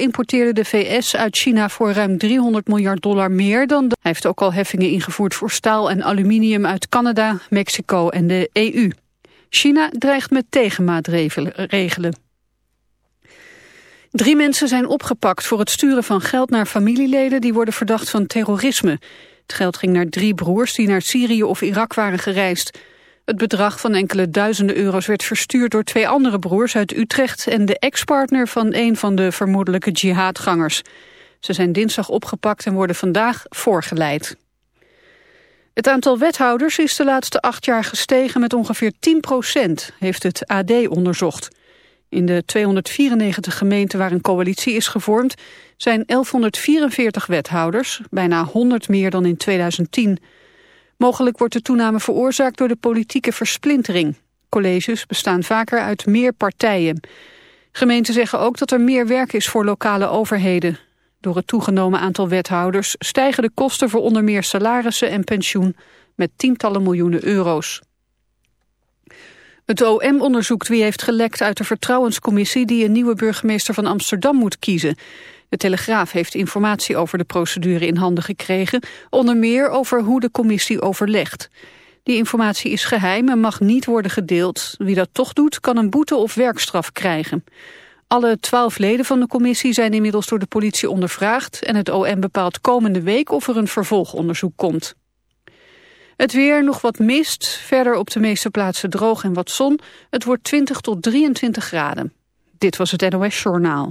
importeerde de VS uit China voor ruim 300 miljard dollar meer dan... De... Hij heeft ook al heffingen ingevoerd voor staal en aluminium uit Canada, Mexico en de EU. China dreigt met tegenmaatregelen. Drie mensen zijn opgepakt voor het sturen van geld naar familieleden... die worden verdacht van terrorisme. Het geld ging naar drie broers die naar Syrië of Irak waren gereisd... Het bedrag van enkele duizenden euro's werd verstuurd door twee andere broers uit Utrecht en de ex-partner van een van de vermoedelijke jihadgangers. Ze zijn dinsdag opgepakt en worden vandaag voorgeleid. Het aantal wethouders is de laatste acht jaar gestegen met ongeveer 10 procent, heeft het AD onderzocht. In de 294 gemeenten waar een coalitie is gevormd zijn 1144 wethouders, bijna 100 meer dan in 2010. Mogelijk wordt de toename veroorzaakt door de politieke versplintering. Colleges bestaan vaker uit meer partijen. Gemeenten zeggen ook dat er meer werk is voor lokale overheden. Door het toegenomen aantal wethouders stijgen de kosten voor onder meer salarissen en pensioen met tientallen miljoenen euro's. Het OM onderzoekt wie heeft gelekt uit de vertrouwenscommissie die een nieuwe burgemeester van Amsterdam moet kiezen. De Telegraaf heeft informatie over de procedure in handen gekregen, onder meer over hoe de commissie overlegt. Die informatie is geheim en mag niet worden gedeeld. Wie dat toch doet, kan een boete of werkstraf krijgen. Alle twaalf leden van de commissie zijn inmiddels door de politie ondervraagd... en het OM bepaalt komende week of er een vervolgonderzoek komt. Het weer, nog wat mist, verder op de meeste plaatsen droog en wat zon. Het wordt 20 tot 23 graden. Dit was het NOS Journaal.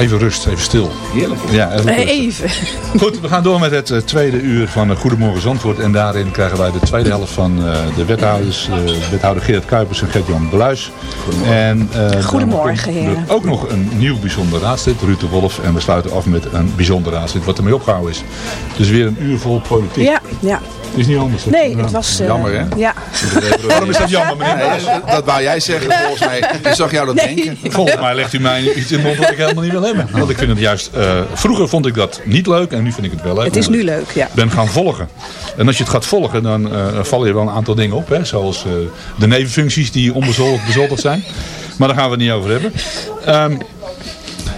Even, rust, even stil. Heerlijk. Ja, even. Goed, we gaan door met het eh, tweede uur van eh, Goedemorgen Zandvoort. En daarin krijgen wij de tweede helft van eh, de wethouders. eh, wethouder Gerard Kuipers en Gert-Jan Bluis. En, eh, Goedemorgen, komt er heren. Ook nog een nieuw bijzonder raadslid, Ruud de Wolf. En we sluiten af met een bijzonder raadslid wat ermee opgehouden is. Dus weer een uur vol politiek. Ja, ja. Is niet anders. Nee, het was... eh, Jammer, hè? Ja. Waarom is dat jammer, meneer Nee, dat wou jij zeggen volgens mij. Ik zag jou dat Nee. denken. Volgens mij legt u mij iets in de mond wat ik helemaal niet wil hebben. Want ik vind het juist... eh, vroeger vond ik dat niet leuk en nu vind ik het wel leuk. Het is nu leuk, ja. Ik ben gaan volgen. En als je het gaat volgen, dan eh vallen je wel een aantal dingen op. Hè? Zoals eh, de nevenfuncties die onbezoldigd bezoldigd zijn. Maar daar gaan we het niet over hebben. Ehm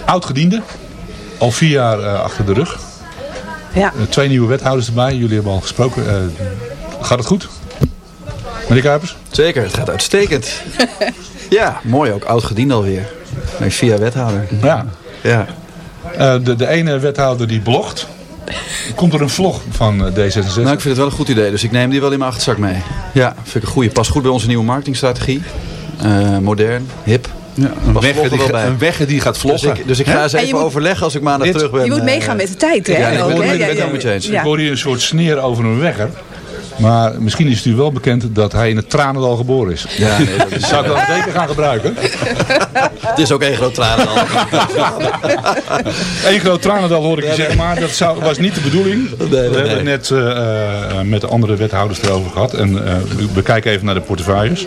Oud-gediende. Al vier jaar achter de rug. Ja. Eh, twee nieuwe wethouders erbij. Jullie hebben al gesproken. Eh, gaat het goed? Meneer Kuipers? Zeker, het gaat uitstekend. ja, mooi ook. Oud gediend alweer. Nee, via wethouder. Ja. Ja. Eh, de, de ene wethouder die blogt. Komt er een vlog van eh, D66? Nou, ik vind het wel een goed idee, dus ik neem die wel in mijn achterzak mee. Ja, vind ik een goede. Pas goed bij onze nieuwe marketingstrategie. Eh, modern, hip. Ja, een, Was weg vloggen die, bij. een die gaat Dus vloggen. ik, dus ik ga eens even moet- overleggen als ik maandag Dit- terug ben. Je moet eh, meegaan met de tijd, hè? ja, ik hoor met met. Ja. Ik hoor hier een soort sneer over een wegger. Maar misschien is het u wel bekend dat hij in het Tranendal geboren is. Ja, nee, dat is, Zou ik dat zeker gaan gebruiken? het is ook één groot tranendal. Eén groot Tranendal hoor ik je zeggen, maar dat zou, was niet de bedoeling. nee, We nee. hebben net eh, eh, met de andere wethouders erover gehad. En eh, we- we kijken even naar de portefeuilles.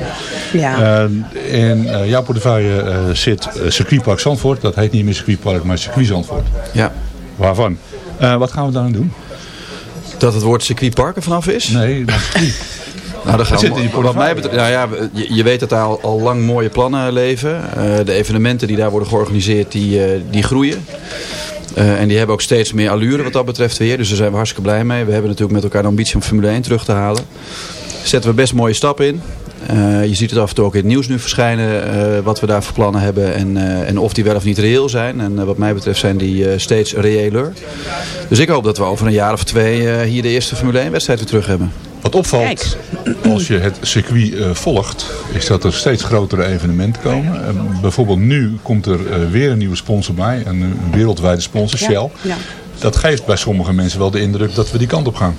Ja. Eh, in eh, jouw portefeuille eh, zit circuitpark Zandvoort. Dat heet niet meer circuitpark, maar circuit Zandvoort. Ja. Waarvan? Eh, wat gaan we dan doen? Dat het woord circuitpark er vanaf is? Nee. Nou, dan gaan we, wat mij betreft, nou ja, je weet dat daar al, al lang mooie plannen leven. Eh, de evenementen die daar worden georganiseerd, die, eh, die groeien. Eh, en die hebben ook steeds meer allure wat dat betreft weer. Dus daar zijn we hartstikke blij mee. We hebben natuurlijk met elkaar de ambitie om Formule 1 terug te halen. Zetten we best mooie stappen in. Eh, je ziet het af en toe ook in het nieuws nu verschijnen eh, wat we daar voor plannen hebben en, eh, en of die wel of niet reëel zijn. En wat mij betreft zijn die eh, steeds reëler. Dus ik hoop dat we over een jaar of twee eh, hier de eerste Formule 1 wedstrijd weer terug hebben. Wat opvalt Kijk. als je het circuit eh, volgt, is dat er steeds grotere evenementen komen. Bijvoorbeeld nu komt er eh, weer een nieuwe sponsor bij, een, een wereldwijde sponsor, Ja, Shell. ja. Dat geeft bij sommige mensen wel de indruk dat we die kant op gaan.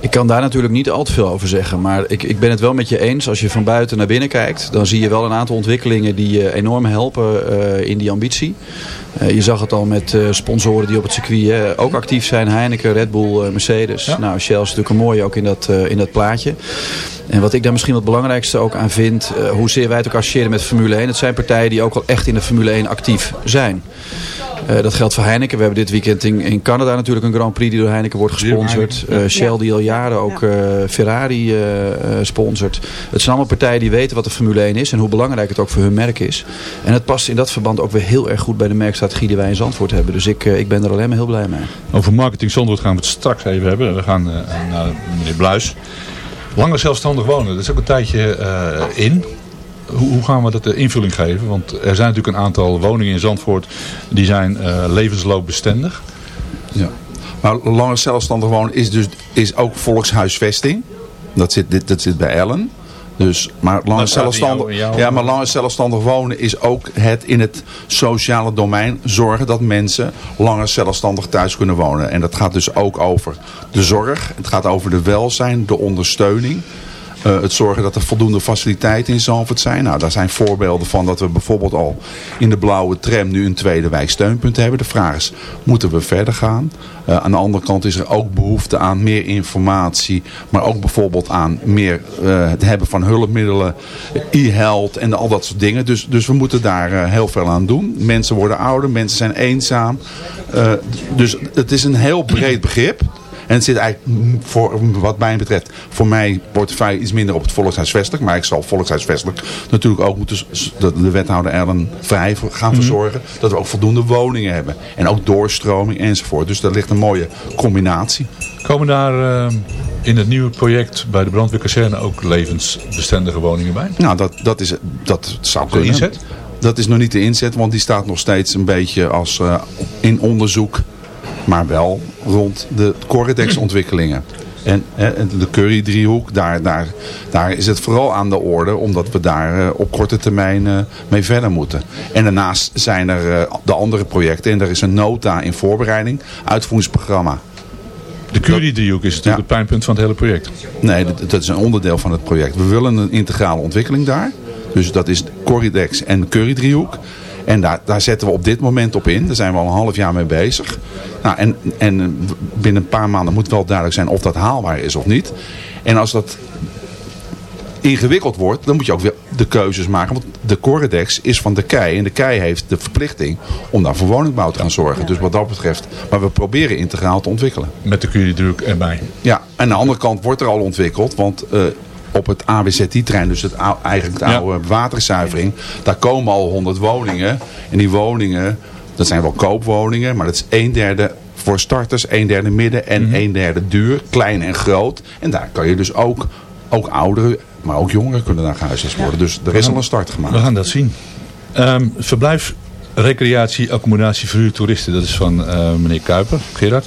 Ik kan daar natuurlijk niet al te veel over zeggen. Maar ik, ik ben het wel met je eens. Als je van buiten naar binnen kijkt. Dan zie je wel een aantal ontwikkelingen die je enorm helpen eh, in die ambitie. Eh, je zag het al met eh, sponsoren die op het circuit eh, ook actief zijn. Heineken, Red Bull, eh, Mercedes. Ja. Nou, Shell is natuurlijk een mooie ook in dat, eh, in dat plaatje. En wat ik daar misschien het belangrijkste ook aan vind. eh, hoezeer wij het ook associëren met Formule 1. Het zijn partijen die ook al echt in de Formule 1 actief zijn. Eh, dat geldt voor Heineken. We hebben dit weekend in, in Canada natuurlijk een Grand Prix die door Heineken wordt gesponsord. Eh, Shell die al jaren ook eh, Ferrari sponsort. Het zijn allemaal partijen die weten wat de Formule 1 is en hoe belangrijk het ook voor hun merk is. En het past in dat verband ook weer heel erg goed bij de merkstrategie die wij in Zandvoort hebben. Dus ik, eh, ik ben er alleen maar heel blij mee. Over marketing Zandvoort gaan we het straks even hebben. We gaan eh, naar meneer Bluis. Langer zelfstandig wonen, dat is ook een tijdje eh, in. Hoe, gaan we dat de invulling geven? Want er zijn natuurlijk een aantal woningen in Zandvoort die zijn eh, levensloopbestendig. Ja. Maar langer zelfstandig wonen is dus is ook volkshuisvesting. Dat zit, dit- dat zit bij Ellen. Dus, maar langer, in zelfstandig, jou- in jou- ja, maar langer zelfstandig wonen is ook het in het sociale domein zorgen dat mensen langer zelfstandig thuis kunnen wonen. En dat gaat dus ook over de zorg, het gaat over de welzijn, de ondersteuning. Eh, het zorgen dat er voldoende faciliteiten in Zandvoort zijn. Nou, daar zijn voorbeelden van dat we bijvoorbeeld al in de blauwe tram nu een tweede wijksteunpunt hebben. De vraag is, moeten we verder gaan? Eh, aan de andere kant is er ook behoefte aan meer informatie. Maar ook bijvoorbeeld aan meer eh, het hebben van hulpmiddelen, e-health en al dat soort dingen. Dus, dus we moeten daar heel veel aan doen. Mensen worden ouder, mensen zijn eenzaam. Dus het is een heel breed begrip. En het zit eigenlijk, voor, wat mij betreft, voor mij portefeuille iets minder op het volkshuisvestelijk. Maar ik zal volkshuisvestelijk natuurlijk ook moeten, de, de wethouder Ellen vrij gaan verzorgen. Dat we ook voldoende woningen hebben. En ook doorstroming enzovoort. Dus daar ligt een mooie combinatie. Komen daar eh, in het nieuwe project bij de brandweerkazerne ook levensbestendige woningen bij? Nou, dat, dat, is, dat zou De kunnen. inzet? Dat is nog niet de inzet, want die staat nog steeds een beetje als eh, in onderzoek. Maar wel rond de Corredex ontwikkelingen. En de Curry-driehoek, daar, daar, daar is het vooral aan de orde. Omdat we daar eh, op korte termijn eh, mee verder moeten. En daarnaast zijn er eh, de andere projecten. En er is een nota in voorbereiding. Uitvoeringsprogramma. De Curie-driehoek is natuurlijk het pijnpunt van het hele project. Nee, dat, dat is een onderdeel van het project. We willen een integrale ontwikkeling daar. Dus dat is Corridex en de Curry-driehoek. En daar, daar zetten we op dit moment op in. Daar zijn we al een half jaar mee bezig. Nou, en, en binnen een paar maanden moet wel duidelijk zijn of dat haalbaar is of niet. En als dat ingewikkeld wordt, dan moet je ook weer de keuzes maken. Want de Corridex is van de KEI. En de KEI heeft de verplichting om daar voor woningbouw te gaan zorgen. Dus wat dat betreft, maar we proberen integraal te ontwikkelen. Met de Curie-driehoek erbij. Ja, en aan de andere kant wordt er al ontwikkeld. Want eh, op het ABZI-trein, dus het eigenlijk de Ja. oude waterzuivering, daar komen al 100 woningen. En die woningen, dat zijn wel koopwoningen, maar dat is een derde voor starters, een derde midden en een derde duur, klein en groot. En daar kan je dus ook, ook ouderen, maar ook jongeren kunnen daar gehuisvest worden. Dus er is al een start gemaakt. We gaan dat zien. Ehm, verblijf, recreatie, accommodatie, verhuur, toeristen. Dat is van eh, meneer Kuiper, Gerard.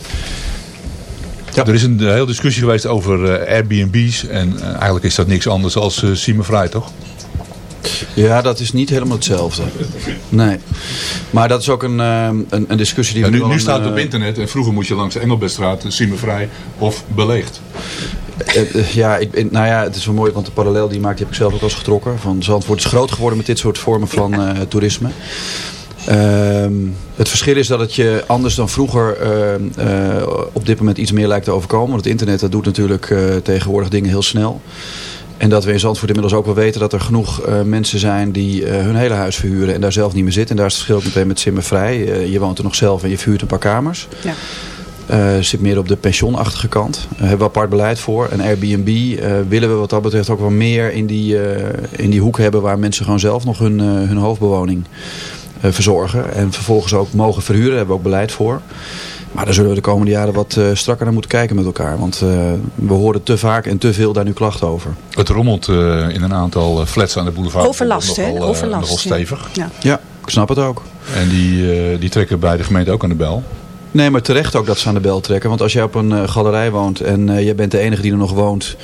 Er is een eh, hele discussie geweest over eh, Airbnb's. En eh, eigenlijk is dat niks anders als uh, toch? Ja, dat is niet helemaal hetzelfde. Nee. Maar dat is ook een, eh, een, een discussie die Ja, we nu, nu staat het op internet. En vroeger moest je langs de Engelbertstraat, Siemen Vrij of Beleegd. Ja, ik, nou ja, het is wel mooi, want de parallel die je maakt, die heb ik zelf ook al eens getrokken. Van Zandvoort is groot geworden met dit soort vormen van eh, toerisme. Ehm, het verschil is dat het je anders dan vroeger ehm, eh, op dit moment iets meer lijkt te overkomen. Want het internet dat doet natuurlijk eh, tegenwoordig dingen heel snel. En dat we in Zandvoort inmiddels ook wel weten dat er genoeg eh, mensen zijn die hun hele huis verhuren en daar zelf niet meer zitten. En daar is het verschil meteen met Simmervrij. Je woont er nog zelf en je verhuurt een paar kamers. Ja. Eh, zit meer op de pensioenachtige kant. Daar hebben we apart beleid voor. En Airbnb eh, willen we wat dat betreft ook wel meer in die, in die hoek hebben waar mensen gewoon zelf nog hun, hun hoofdbewoning verzorgen. En vervolgens ook mogen verhuren. Daar hebben we ook beleid voor. Maar daar zullen we de komende jaren wat eh, strakker naar moeten kijken met elkaar. Want eh, we horen te vaak en te veel daar nu klachten over. Het rommelt eh, in een aantal eh, flats aan de boulevard. Overlast, hè? Eh, Overlast. Nogal stevig. Ja. Ja, ik snap het ook. En die, eh, die trekken bij de gemeente ook aan de bel. Nee, maar terecht ook dat ze aan de bel trekken. Want als jij op een eh, galerij woont en eh, jij bent de enige die er nog woont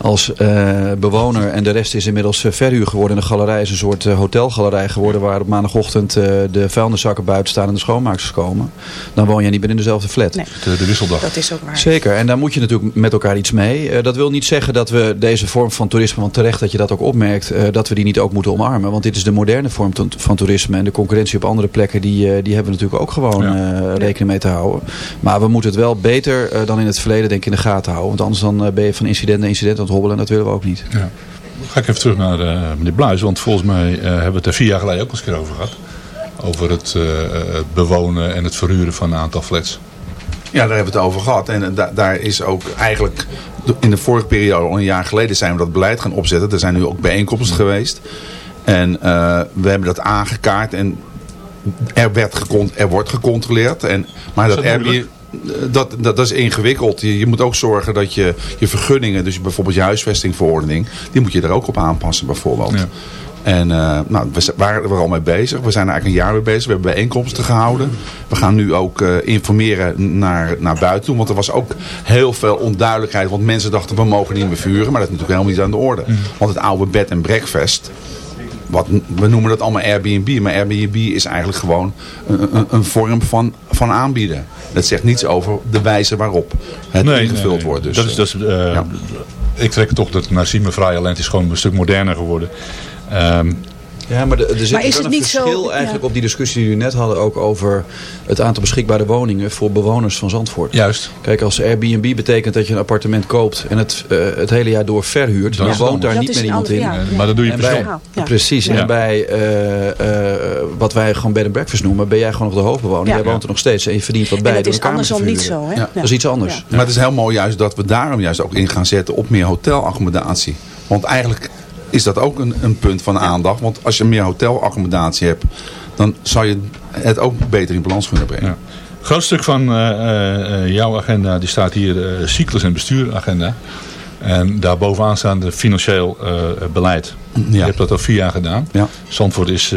als eh, bewoner. En de rest is inmiddels verhuur geworden. En de galerij is een soort eh, hotelgalerij geworden waar op maandagochtend eh, de vuilniszakken buiten staan en de schoonmaakers komen. Dan woon jij niet meer in dezelfde flat. Nee, De, de wisseldag. dat is ook waar. Zeker, en daar moet je natuurlijk met elkaar iets mee. Eh, dat wil niet zeggen dat we deze vorm van toerisme, want terecht dat je dat ook opmerkt, eh, dat we die niet ook moeten omarmen. Want dit is de moderne vorm to- van toerisme. En de concurrentie op andere plekken, die, eh, die hebben we natuurlijk ook gewoon Ja. eh, rekening mee te houden. Maar we moeten het wel beter eh, dan in het verleden denk ik in de gaten houden. Want anders dan eh, ben je van incident naar incident aan het hobbelen en dat willen we ook niet. Ja. Ga ik even terug naar eh, meneer Bluis. Want volgens mij eh, hebben we het er vier jaar geleden ook eens een keer over gehad. Over het, eh, het bewonen en het verhuren van een aantal flats. Ja, daar hebben we het over gehad. En da- daar is ook eigenlijk in de vorige periode, al een jaar geleden, zijn we dat beleid gaan opzetten. Er zijn nu ook bijeenkomsten geweest. En eh, we hebben dat aangekaart en er, werd gecon- er wordt gecontroleerd. En, maar dat, dat Airbnb, dat, dat, dat is ingewikkeld. Je, je moet ook zorgen dat je je vergunningen, dus bijvoorbeeld je huisvestingverordening, die moet je er ook op aanpassen bijvoorbeeld. Ja. En eh, nou, we waren er al mee bezig. We zijn er eigenlijk een jaar mee bezig. We hebben bijeenkomsten gehouden. We gaan nu ook eh, informeren naar, naar buiten toe. Want er was ook heel veel onduidelijkheid. Want mensen dachten we mogen niet meer vuren. Maar dat is natuurlijk helemaal niet aan de orde. Want het oude bed en breakfast. Wat, we noemen dat allemaal Airbnb. Maar Airbnb is eigenlijk gewoon een, een, een vorm van, van aanbieden. Dat zegt niets over de wijze waarop het ingevuld nee. wordt. Dus, dat is, dat is, eh, ja. Ik trek toch dat naar Siemen Vrij. Het is gewoon een stuk moderner geworden. Ehm, Ja, maar er er zit Maar is wel het een niet zo- verschil ja. eigenlijk op die discussie die jullie net hadden ook over het aantal beschikbare woningen voor bewoners van Zandvoort. juist. Kijk, als Airbnb betekent dat je een appartement koopt en het eh, het hele jaar door verhuurt, Dan woont daar Dat niet meer iemand in. ja. Eh, Maar dat doe je En per bij- persoon. Ja. Precies, Ja. en bij eh, eh, wat wij gewoon bed and breakfast noemen, ben jij gewoon nog de hoofdbewoner. Ja. Jij woont er nog steeds en je verdient wat bij En door is andersom niet zo, hè? Ja. Dat is iets anders. Ja. Maar het is heel mooi juist dat we daarom juist ook in gaan zetten op meer hotelaccommodatie. Want eigenlijk is dat ook een, een punt van aandacht. Want als je meer hotelaccommodatie hebt, dan zou je het ook beter in balans kunnen brengen. Ja. Groot stuk van eh, eh, eh, jouw agenda die staat hier cyclus- en bestuuragenda. En daar bovenaan staan de financieel beleid. Je hebt dat al vier jaar gedaan. Ja. Zandvoort is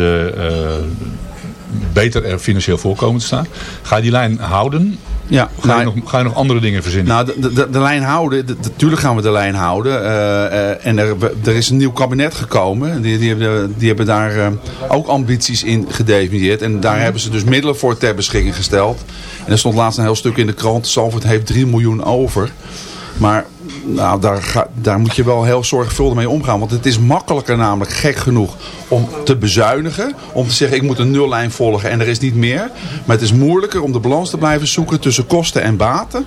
beter er financieel voorkomen te staan. Ga je die lijn houden? Ja, Ga je, nog, ga je nog andere dingen verzinnen? Nou, de, de, de lijn houden, de- natuurlijk gaan we de lijn houden. Eh, eh, en er, er is een nieuw kabinet gekomen. Die, die, hebben, die hebben daar eh, ook ambities in gedefinieerd. En daar hebben ze dus middelen voor ter beschikking gesteld. En er stond laatst een heel stuk in de krant. Zalvoort heeft 3 miljoen over. Maar nou, daar, daar moet je wel heel zorgvuldig mee omgaan. Want het is makkelijker namelijk gek genoeg om te bezuinigen. Om te zeggen ik moet een nullijn volgen en er is niet meer. Maar het is moeilijker om de balans te blijven zoeken tussen kosten en baten.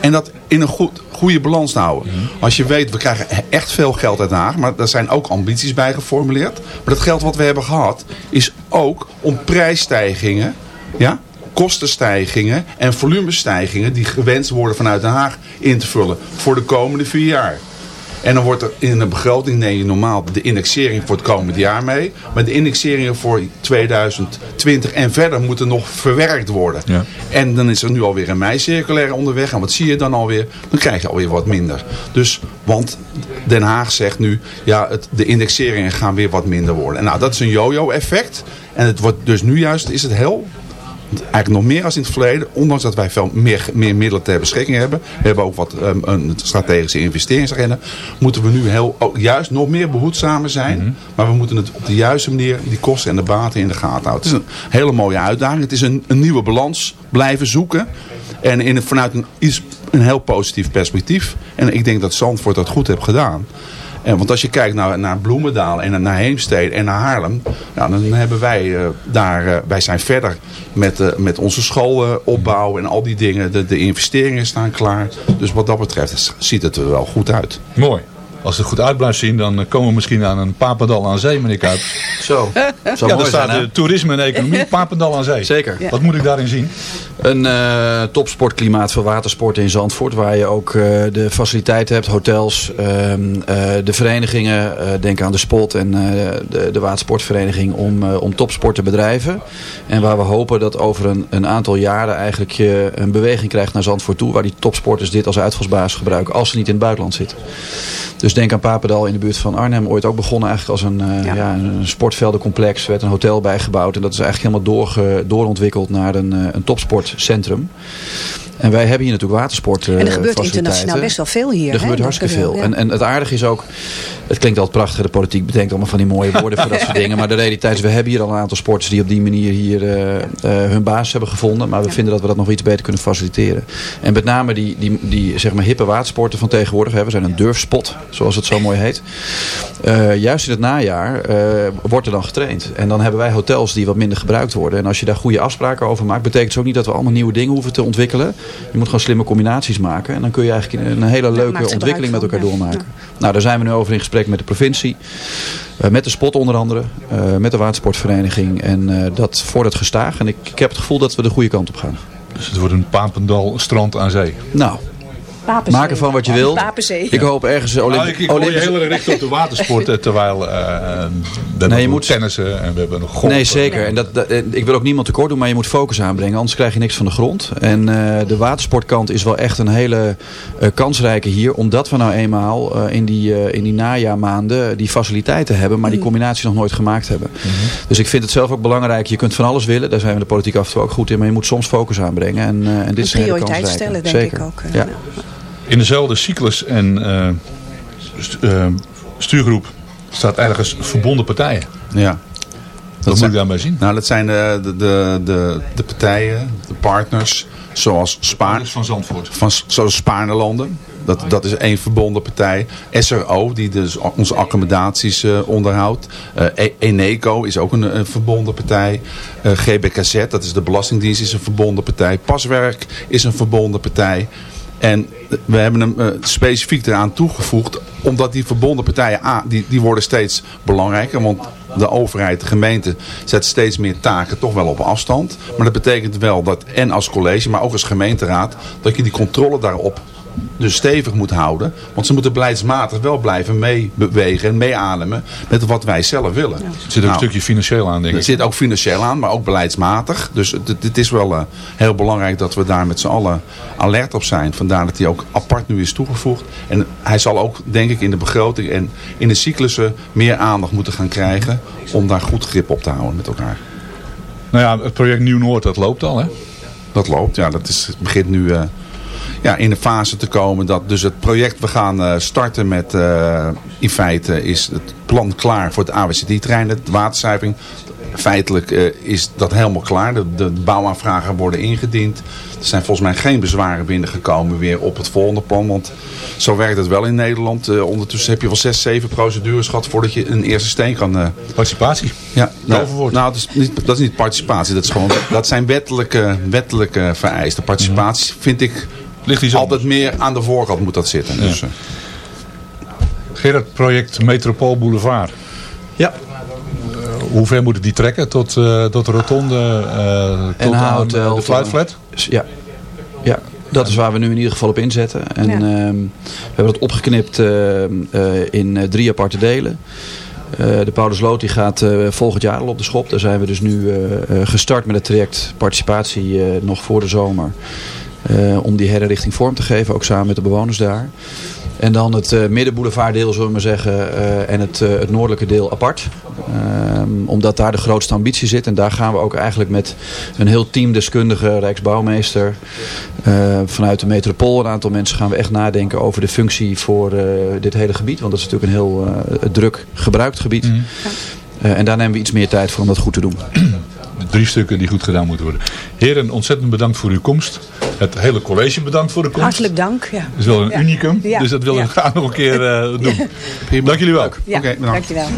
En dat in een goed, goede balans te houden. Als je weet we krijgen echt veel geld uit Haag. Maar daar zijn ook ambities bij geformuleerd. Maar dat geld wat we hebben gehad is ook om prijsstijgingen... Ja, kostenstijgingen en volumestijgingen die gewenst worden vanuit Den Haag in te vullen voor de komende vier jaar. En dan wordt er in de begroting neem je normaal de indexering voor het komende jaar mee. Maar de indexeringen voor 2020 en verder moeten nog verwerkt worden. Ja. En dan is er nu alweer een meicirculaire onderweg. En wat zie je dan alweer? Dan krijg je alweer wat minder. Dus, want Den Haag zegt nu, ja, het, de indexeringen gaan weer wat minder worden. En nou, dat is een yo-yo effect. En het wordt dus nu juist, is het heel eigenlijk nog meer als in het verleden. Ondanks dat wij veel meer, meer middelen ter beschikking hebben. We hebben ook wat um, een strategische investeringsagenda. Moeten we nu heel, ook juist nog meer behoedzamer zijn. Maar we moeten het op de juiste manier, die kosten en de baten in de gaten houden. Het is een hele mooie uitdaging. Het is een, een nieuwe balans blijven zoeken. En in, vanuit een, iets, een heel positief perspectief. En ik denk dat Zandvoort dat goed heeft gedaan. En, want als je kijkt naar, naar Bloemendaal en naar Heemstede en naar Haarlem. Nou, dan hebben wij uh, daar, uh, wij zijn verder met, uh, met onze schoolopbouw en al die dingen. De, de investeringen staan klaar. Dus wat dat betreft ziet het er wel goed uit. Mooi. Als het goed uit blijft zien, dan komen we misschien aan een Papendal aan zee, meneer Kuip. Zo. Zou ja, daar staat zijn, toerisme en economie, Papendal aan zee. Zeker. Wat moet ik daarin zien? Een uh, topsportklimaat voor watersport in Zandvoort. Waar je ook uh, de faciliteiten hebt, hotels, uh, de verenigingen. denk aan de spot en de, de watersportvereniging om, om topsport te bedrijven. En waar we hopen dat over een, een, aantal jaren eigenlijk je een beweging krijgt naar Zandvoort toe. Waar die topsporters dit als uitvalsbasis gebruiken als ze niet in het buitenland zitten. Dus denk aan Papendal in de buurt van Arnhem. Ooit ook begonnen eigenlijk als een, ja. Ja, een sportveldencomplex. Er werd een hotel bijgebouwd. En dat is eigenlijk helemaal doorge, doorontwikkeld naar een, een topsportcentrum. En wij hebben hier natuurlijk watersport En er gebeurt internationaal best wel veel hier. Er gebeurt hartstikke veel. Ja. En, en het aardige is ook, het klinkt altijd prachtig, de politiek bedenkt allemaal van die mooie woorden voor dat soort dingen. Maar de realiteit is, we hebben hier al een aantal sporters die op die manier hier uh, uh, hun basis hebben gevonden. Maar we vinden dat we dat nog iets beter kunnen faciliteren. En met name die, die, die zeg maar hippe watersporten van tegenwoordig, hè, we zijn een durfspot, zoals het zo mooi heet. Uh, juist in het najaar wordt er dan getraind. En dan hebben wij hotels die wat minder gebruikt worden. En als je daar goede afspraken over maakt, betekent het ook niet dat we allemaal nieuwe dingen hoeven te ontwikkelen. Je moet gewoon slimme combinaties maken. En dan kun je eigenlijk een hele leuke ontwikkeling met elkaar doormaken. Ja. Nou, daar zijn we nu over in gesprek met de provincie. Uh, met de spot onder andere. Uh, met de watersportvereniging. En uh, dat vordert gestaag. En ik, ik, heb het gevoel dat we de goede kant op gaan. Dus het wordt een Papendal strand aan zee. Nou, Papenzee. Maak ervan wat je wil. Papenzee. Ik hoop ergens Olymp nou, ik, ik Olympische... heel erg richt op de watersport. terwijl uh, we nee, je moet tennissen en we hebben nog golf. Nee, zeker. En dat, dat, ik wil ook niemand tekort doen, maar je moet focus aanbrengen. Anders krijg je niks van de grond. En uh, de watersportkant is wel echt een hele uh, kansrijke hier. Omdat we nou eenmaal uh, in, die, in die najaarmaanden die faciliteiten hebben. Maar die combinatie nog nooit gemaakt hebben. Mm -hmm. Dus ik vind het zelf ook belangrijk. Je kunt van alles willen. Daar zijn we de politiek af en toe ook goed in. Maar je moet soms focus aanbrengen. En, en dit een is een hele prioriteit stellen, denk zeker. ik ook. Ja. In dezelfde cyclus en stu uh, stuurgroep staat ergens verbonden partijen. Ja. Wat moet ik daarmee zien? Nou, dat zijn de, de, de, de, partijen, de partners, zoals Spaar, van Zandvoort. Van, zoals Spaarnelanden. Dat, dat is één verbonden partij. SRO, die dus onze accommodaties uh, onderhoudt. Uh, Eneco is ook een, een verbonden partij. Uh, GBKZ, dat is de Belastingdienst, is een verbonden partij. Paswerk is een verbonden partij. En we hebben hem uh, specifiek eraan toegevoegd. Omdat die verbonden partijen, A, die, die worden steeds belangrijker. Want de overheid, de gemeente, zet steeds meer taken toch wel op afstand. Maar dat betekent wel dat, en als college, maar ook als gemeenteraad, dat je die controle daarop dus stevig moet houden. Want ze moeten beleidsmatig wel blijven meebewegen en meeademen met wat wij zelf willen. Ja. Er zit ook nou, een stukje financieel aan, denk ik. Er zit ook financieel aan, maar ook beleidsmatig. Dus het, het is wel uh, heel belangrijk dat we daar met z'n allen alert op zijn. Vandaar dat hij ook apart nu is toegevoegd. En hij zal ook, denk ik, in de begroting en in de cyclussen meer aandacht moeten gaan krijgen om daar goed grip op te houden met elkaar. Nou ja, het project Nieuw-Noord, dat loopt al, hè? Dat loopt, ja. Dat is, het begint nu eh, ja, in de fase te komen. Dat dus het project, we gaan eh, starten met, eh, in feite is het plan klaar voor het AWCD-terrein, de waterzuiving. Feitelijk eh, is dat helemaal klaar. De, de bouwaanvragen worden ingediend. Er zijn volgens mij geen bezwaren binnengekomen weer op het volgende plan. Want zo werkt het wel in Nederland. Ondertussen heb je wel zes, zeven procedures gehad voordat je een eerste steen kan... Participatie. ja, nou, nou dat, is niet, dat is niet participatie. Dat, is gewoon, dat zijn wettelijke, wettelijke vereisten. Participatie vind ik Ligt iets altijd anders. meer aan de voorkant moet dat zitten. Dus, eh, Gerard, project Metropool Boulevard. Ja. Hoe ver moeten die trekken? Tot, eh, tot de rotonde? eh tot aan de tot fluitflat? Ja. ja, dat is waar we nu in ieder geval op inzetten. En Ja. ehm, we hebben dat opgeknipt ehm, eh, in eh, drie aparte delen. Eh, de Paulusloot die gaat eh, volgend jaar al op de schop. Daar zijn we dus nu eh, eh, gestart met het traject participatie eh, nog voor de zomer. Eh, om die herinrichting vorm te geven, ook samen met de bewoners daar. En dan het uh, middenboulevarddeel, zullen we maar zeggen, uh, en het, uh, het noordelijke deel apart. Um, omdat daar de grootste ambitie zit. En daar gaan we ook eigenlijk met een heel team deskundige, Rijksbouwmeester, vanuit de metropool, een aantal mensen gaan we echt nadenken over de functie voor dit hele gebied. Want dat is natuurlijk een heel druk gebruikt gebied. Mm. Uh, en daar nemen we iets meer tijd voor om dat goed te doen. Drie stukken die goed gedaan moeten worden. Heren, ontzettend bedankt voor uw komst. Het hele college bedankt voor de komst. Hartelijk dank. Ja. Dat is wel een ja. unicum, ja. dus dat willen we graag nog een keer uh, doen. Dank jullie wel. Ja, okay, dank je wel.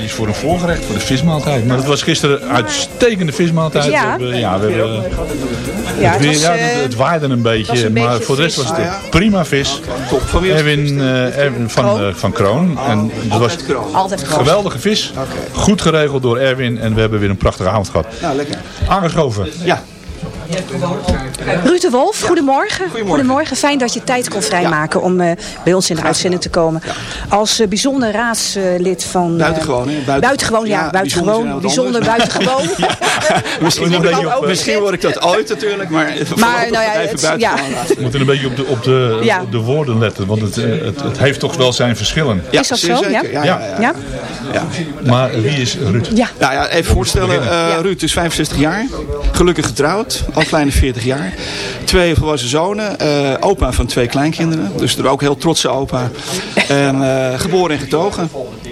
Kaartjes voor een voorgerecht, voor de vismaaltijd. Maar het was gisteren een uitstekende vismaaltijd. Ja. We hebben, ja, we hebben, Ja, het, het weer, was, ja, eh, het, het waaide een beetje, een maar beetje voor de rest vis. was het Ah, prima vis. Van het Erwin, eh, Erwin van, eh, van Kroon. En dat was Altijd kroon. geweldige vis. Goed geregeld door Erwin en we hebben weer een prachtige avond gehad. Nou, lekker. Aangeschoven. Ja. Ruud de Wolf, goedemorgen. goedemorgen. Fijn dat je tijd kon vrijmaken om eh, bij ons in de uitzending te komen. Als eh, bijzonder raadslid van... eh, Buitengewoon, hè? Buiten- buitengewoon, ja. Ja, buitengewoon. bijzonder buitengewoon. Misschien, word ik, op, misschien word ik dat ooit natuurlijk, maar, Maar, nou ja, even het- buiten ja. We moeten een beetje op de, op de, Ja. op de woorden letten, want het, het, het heeft toch wel zijn verschillen. Ja, Is dat zo? zeker. Ja? Ja, ja. Maar wie is Ruud? Ja. Nou ja, even voorstellen. eh, Ja. Ruud is 65 jaar. Gelukkig getrouwd. Al kleine 40 jaar. Twee volwassen zonen. eh, opa van twee kleinkinderen. Dus er ook heel trotse opa. En eh, geboren en getogen.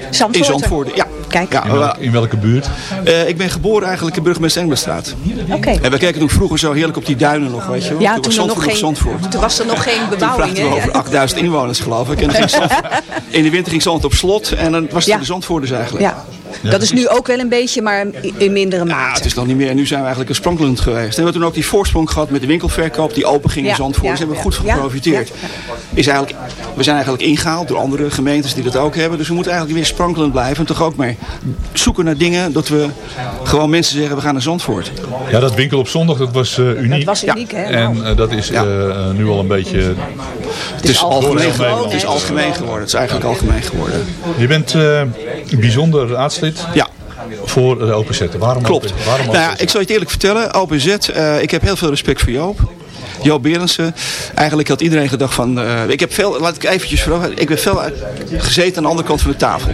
In Zandvoort. Zandvoort. Ja. Kijk. Ja, In, welke, in welke buurt? eh, ik ben geboren eigenlijk in Burgemeester Engelstraat. Oké. En we keken toen vroeger zo heerlijk op die duinen nog, weet je wel. Ja, was toen, er nog Zandvoort geen, Zandvoort. toen was er nog geen Toen bebouwing. praten we over 8000 inwoners geloof ik. En dan ging Zandvoort- in de winter ging Zandvoort op slot. En dan was het Ja. de Zandvoorters eigenlijk. Ja. Dat is nu ook wel een beetje, maar in mindere Ja, mate. het is nog niet meer. Nu zijn we eigenlijk een sprankelend geweest. En we hebben toen ook die voorsprong gehad met de winkelverkoop die open ging in Ja, Zandvoort. ja, Daar hebben we ja, goed ja, geprofiteerd. ja, Is eigenlijk, we zijn eigenlijk ingehaald door andere gemeentes die dat ook hebben. Dus we moeten eigenlijk weer sprankelend blijven. En toch ook maar zoeken naar dingen dat we gewoon mensen zeggen we gaan naar Zandvoort. Ja, dat winkel op zondag, dat was eh, uniek. Dat was uniek, hè? En eh, dat is Ja. eh, nu al een beetje... Het is, algemeen, algemeen, geworden. Het is algemeen geworden. Het is eigenlijk algemeen geworden. Je bent eh, bijzonder Ja. voor de OPZ. Waarom Klopt. Waarom Nou ja, ik zal je het eerlijk vertellen. OPZ, eh, ik heb heel veel respect voor Joop. Joop Berendsen. Eigenlijk had iedereen gedacht van... eh, ik heb veel, laat ik eventjes vragen. Ik heb veel gezeten aan de andere kant van de tafel.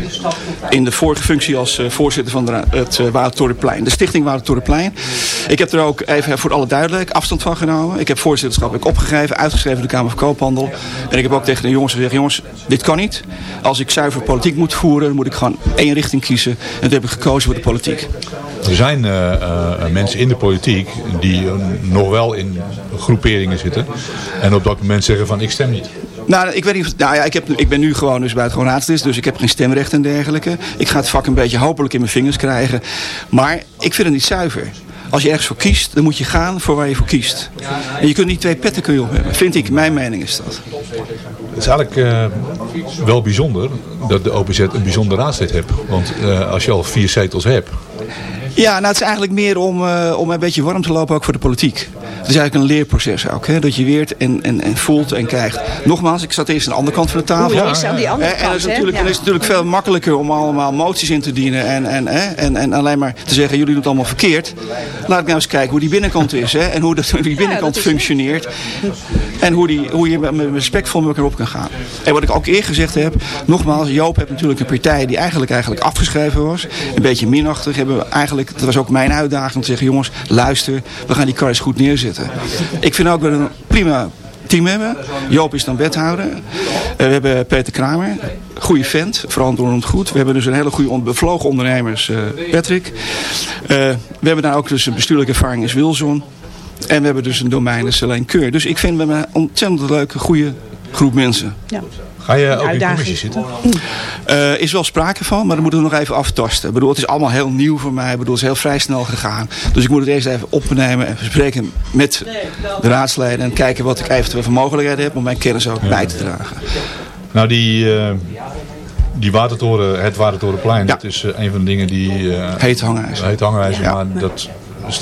In de vorige functie als eh, voorzitter van de, het uh, Watertorenplein. De stichting Watertorenplein. Ik heb er ook even voor alle duidelijk afstand van genomen. Ik heb voorzitterschap ik opgegeven, uitgeschreven in de Kamer van Koophandel. En ik heb ook tegen de jongens gezegd, jongens, dit kan niet. Als ik zuiver politiek moet voeren, moet ik gewoon één richting kiezen. En toen heb ik gekozen voor de politiek. Er zijn eh, eh, mensen in de politiek die eh, nog wel in groeperingen zitten. En op dat moment zeggen van ik stem niet. Nou, ik weet niet. Nou ja, ik, heb, ik ben nu gewoon dus buitengewoon raadslid, dus ik heb geen stemrecht en dergelijke. Ik ga het vak een beetje hopelijk in mijn vingers krijgen. Maar ik vind het niet zuiver. Als je ergens voor kiest, dan moet je gaan voor waar je voor kiest. En je kunt niet twee petten kun je op hebben. Vind ik. Mijn mening is dat. Het is eigenlijk wel bijzonder dat de OPZ een bijzonder raadslid heeft. Want als je al vier zetels hebt, Ja, nou het is eigenlijk meer om, eh, om een beetje warm te lopen ook voor de politiek. Het is eigenlijk een leerproces ook. Hè? Dat je weert en, en, en voelt en krijgt. Nogmaals, ik zat eerst aan de andere kant van de tafel. Aan die andere en het is, natuurlijk, Ja. het is natuurlijk veel makkelijker om allemaal moties in te dienen. En, en, hè, en, en alleen maar te zeggen, jullie doen het allemaal verkeerd. Laat ik nou eens kijken hoe die binnenkant is. Hè? En hoe, dat, die binnenkant dat functioneert. En hoe, die, hoe je met respectvol met elkaar op kan gaan. En wat ik ook eerder gezegd heb. Nogmaals, Joop heeft natuurlijk een partij die eigenlijk, eigenlijk afgeschreven was. Een beetje minachtig. Hebben we eigenlijk, dat was ook mijn uitdaging om te zeggen, jongens, luister. We gaan die kar eens goed neerzetten. Ik vind ook dat we een prima team hebben. Joop is dan wethouder. Eh, we hebben Peter Kramer. Goede vent, verantwoordend goed. We hebben dus een hele goede bevlogen ondernemers, eh, Patrick. Eh, we hebben daar ook dus een bestuurlijke ervaring is Wilson. En we hebben dus een domein, is Selene Keur. Dus ik vind we een ontzettend leuke, goede groep mensen. Ja. Ga je ook in de commissie zitten? Eh is wel sprake van, maar dan moeten we nog even aftasten. Ik bedoel, het is allemaal heel nieuw voor mij. Ik bedoel, het is heel vrij snel gegaan. Dus ik moet het eerst even opnemen en bespreken met de raadsleden. En kijken wat ik eventueel voor mogelijkheden heb om mijn kennis ook bij te dragen. Nou, die, eh, die watertoren, het Watertorenplein, Ja. dat is eh, een van de dingen die... eh Heet hangijzer. heet hangijzer, Ja. maar dat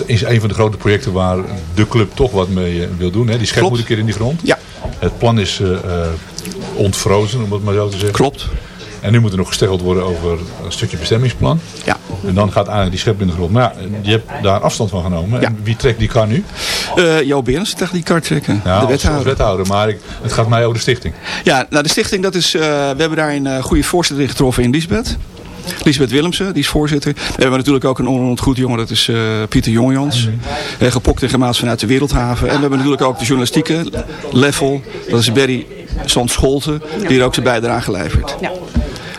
is een van de grote projecten waar de club toch wat mee wil doen. Hè? Die schep moet een keer in die grond. Ja, Het plan is eh, eh, ontvrozen, om het maar zo te zeggen. klopt. En nu moet er nog gesteggeld worden over een stukje bestemmingsplan. Ja. En dan gaat eigenlijk die schep in de grond. Maar ja, je hebt daar afstand van genomen. Ja. En wie trekt die kar nu? Eh Jo Berens tegen die kart trekken. Ja, de als- als wethouder. wethouder. Maar ik, het gaat mij over de stichting. Ja, nou de stichting, dat is, eh, we hebben daar een eh, goede voorzitter in getroffen in Lisbeth. Lisbeth Willemsen, die is voorzitter. We hebben natuurlijk ook een onontgoed jongen, dat is Pieter Jongjans. Eh, gepokt en gemaakt vanuit de Wereldhaven. En we hebben natuurlijk ook de journalistieke level. Dat is Berry Sand Scholten, die er ook zijn bijdrage levert. Ja.